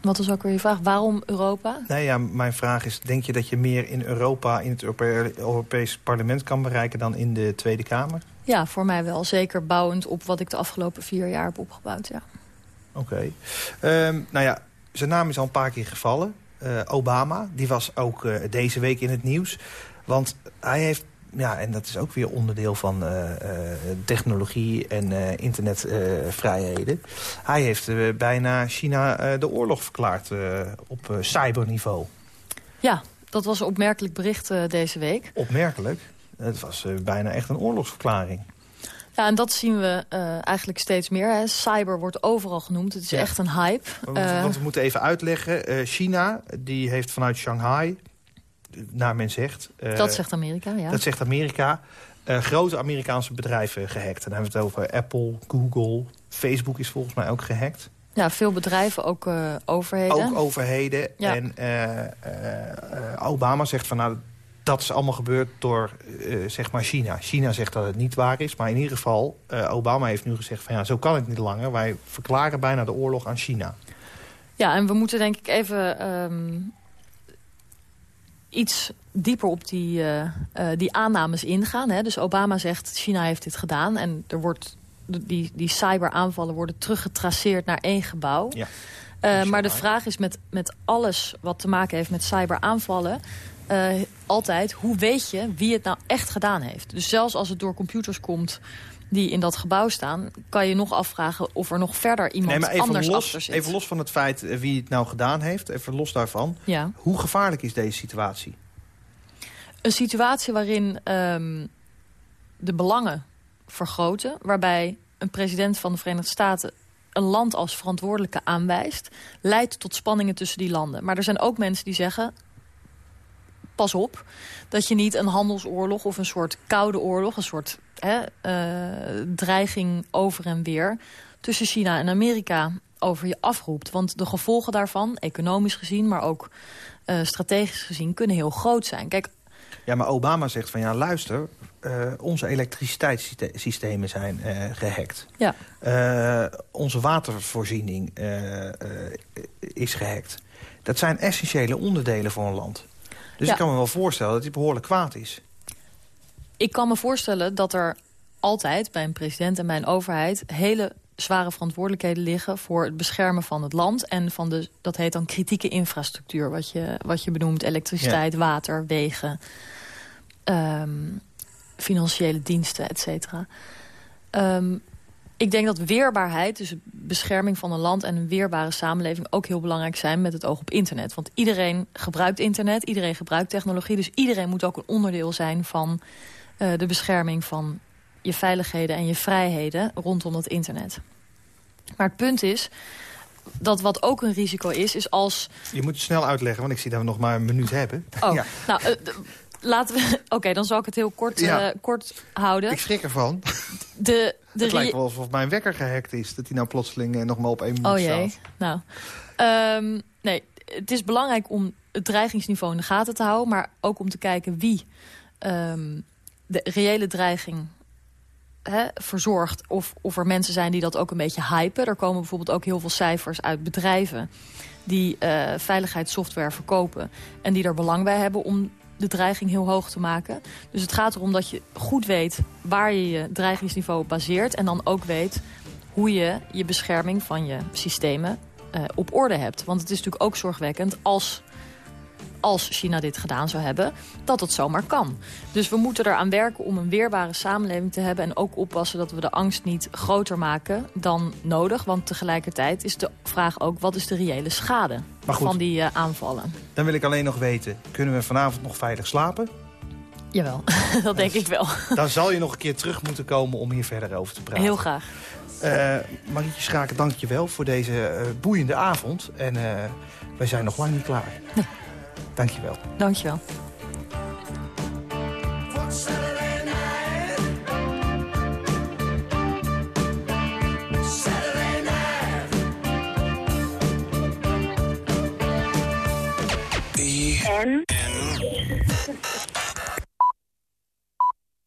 Wat is ook weer je vraag? Waarom Europa? Nee, ja, mijn vraag is, denk je dat je meer in Europa... in het Europe- Europees parlement kan bereiken dan in de Tweede Kamer? Ja, voor mij wel. Zeker bouwend op wat ik de afgelopen vier jaar heb opgebouwd. Ja. Oké. Ehm, nou ja, zijn naam is al een paar keer gevallen. Eh, Obama, die was ook eh, deze week in het nieuws. Want hij heeft, ja, en dat is ook weer onderdeel van eh, eh, technologie en eh, internetvrijheden. hij heeft bijna China de oorlog verklaard op cyberniveau. ja, dat was een opmerkelijk bericht deze week. Opmerkelijk. Het was bijna echt een oorlogsverklaring. Ja, en dat zien we eigenlijk steeds meer. Hè. Cyber wordt overal genoemd. Het is Ja. echt een hype. Want, want we moeten even uitleggen. China die heeft vanuit Shanghai, naar men zegt... eh, dat zegt Amerika, ja. Dat zegt Amerika. eh, grote Amerikaanse bedrijven gehackt. En dan hebben we het over Apple, Google. Facebook is volgens mij ook gehackt. Ja, veel bedrijven, ook eh, overheden. Ook overheden. Ja. En Obama zegt van... nou, dat is allemaal gebeurd door zeg maar China. China zegt dat het niet waar is. Maar in ieder geval, Obama heeft nu gezegd van... ja, zo kan het niet langer. Wij verklaren bijna de oorlog aan China. Ja, en we moeten denk ik even ehm, iets dieper op die, eh, eh, die aannames ingaan. Hè. Dus Obama zegt, China heeft dit gedaan. En er wordt, die, die cyberaanvallen worden teruggetraceerd naar één gebouw. Ja. Eh, maar de vraag is met, met alles wat te maken heeft met cyberaanvallen... altijd, hoe weet je wie het nou echt gedaan heeft? Dus zelfs als het door computers komt die in dat gebouw staan... kan je nog afvragen of er nog verder iemand Nee, anders achter los, zit. even los van het feit eh, wie het nou gedaan heeft. Even los daarvan. Ja. Hoe gevaarlijk is deze situatie? Een situatie waarin ehm, de belangen vergroten... waarbij een president van de Verenigde Staten een land als verantwoordelijke aanwijst... leidt tot spanningen tussen die landen. Maar er zijn ook mensen die zeggen... pas op, dat je niet een handelsoorlog of een soort koude oorlog... een soort hè, eh, dreiging over en weer tussen China en Amerika over je afroept. Want de gevolgen daarvan, economisch gezien... maar ook eh, strategisch gezien, kunnen heel groot zijn. Kijk, Ja, maar Obama zegt van ja, luister, eh, onze elektriciteitssystemen zijn eh, gehackt. ja. Onze watervoorziening is gehackt. Dat zijn essentiële onderdelen voor een land. Dus Ja. ik kan me wel voorstellen dat hij behoorlijk kwaad is. Ik kan me voorstellen dat er altijd bij een president en bij een overheid... hele zware verantwoordelijkheden liggen voor het beschermen van het land... en van de, dat heet dan kritieke infrastructuur, wat je, wat je benoemt. Elektriciteit, water, wegen, ehm, financiële diensten, et cetera. Ehm, ik denk dat weerbaarheid, dus bescherming van een land... en een weerbare samenleving ook heel belangrijk zijn met het oog op internet. Want iedereen gebruikt internet, iedereen gebruikt technologie... dus iedereen moet ook een onderdeel zijn van de bescherming van je veiligheden en je vrijheden rondom het internet. Maar het punt is dat wat ook een risico is, is als... Je moet het snel uitleggen, want ik zie dat we nog maar een minuut hebben. Oh, Ja. nou, eh, laten we... *laughs* Oké, dan zal ik het heel kort, Ja. eh, kort houden. Ik schrik ervan. *laughs* De, de *laughs* het lijkt wel alsof mijn wekker gehackt is. Dat hij nou plotseling eh, nog maar op één minuut Oh jee, staat. nou. Ehm, nee, het is belangrijk om het dreigingsniveau in de gaten te houden... maar ook om te kijken wie ehm, de reële dreiging hè, verzorgt of, of er mensen zijn die dat ook een beetje hypen. Er komen bijvoorbeeld ook heel veel cijfers uit bedrijven... die uh, veiligheidssoftware verkopen en die er belang bij hebben... om de dreiging heel hoog te maken. Dus het gaat erom dat je goed weet waar je je dreigingsniveau baseert... en dan ook weet hoe je je bescherming van je systemen uh, op orde hebt. Want het is natuurlijk ook zorgwekkend als als China dit gedaan zou hebben, dat het zomaar kan. Dus we moeten eraan werken om een weerbare samenleving te hebben... en ook oppassen dat we de angst niet groter maken dan nodig. Want tegelijkertijd is de vraag ook, wat is de reële schade van die uh, aanvallen? Dan wil ik alleen nog weten, kunnen we vanavond nog veilig slapen? Jawel, *laughs* dat denk ik wel. Dan zal je nog een keer terug moeten komen om hier verder over te praten. Heel graag. Uh, Marietje Schaken, dank je wel voor deze uh, boeiende avond. En wij zijn nog lang niet klaar. Nee. *laughs* Dankjewel. Dankjewel.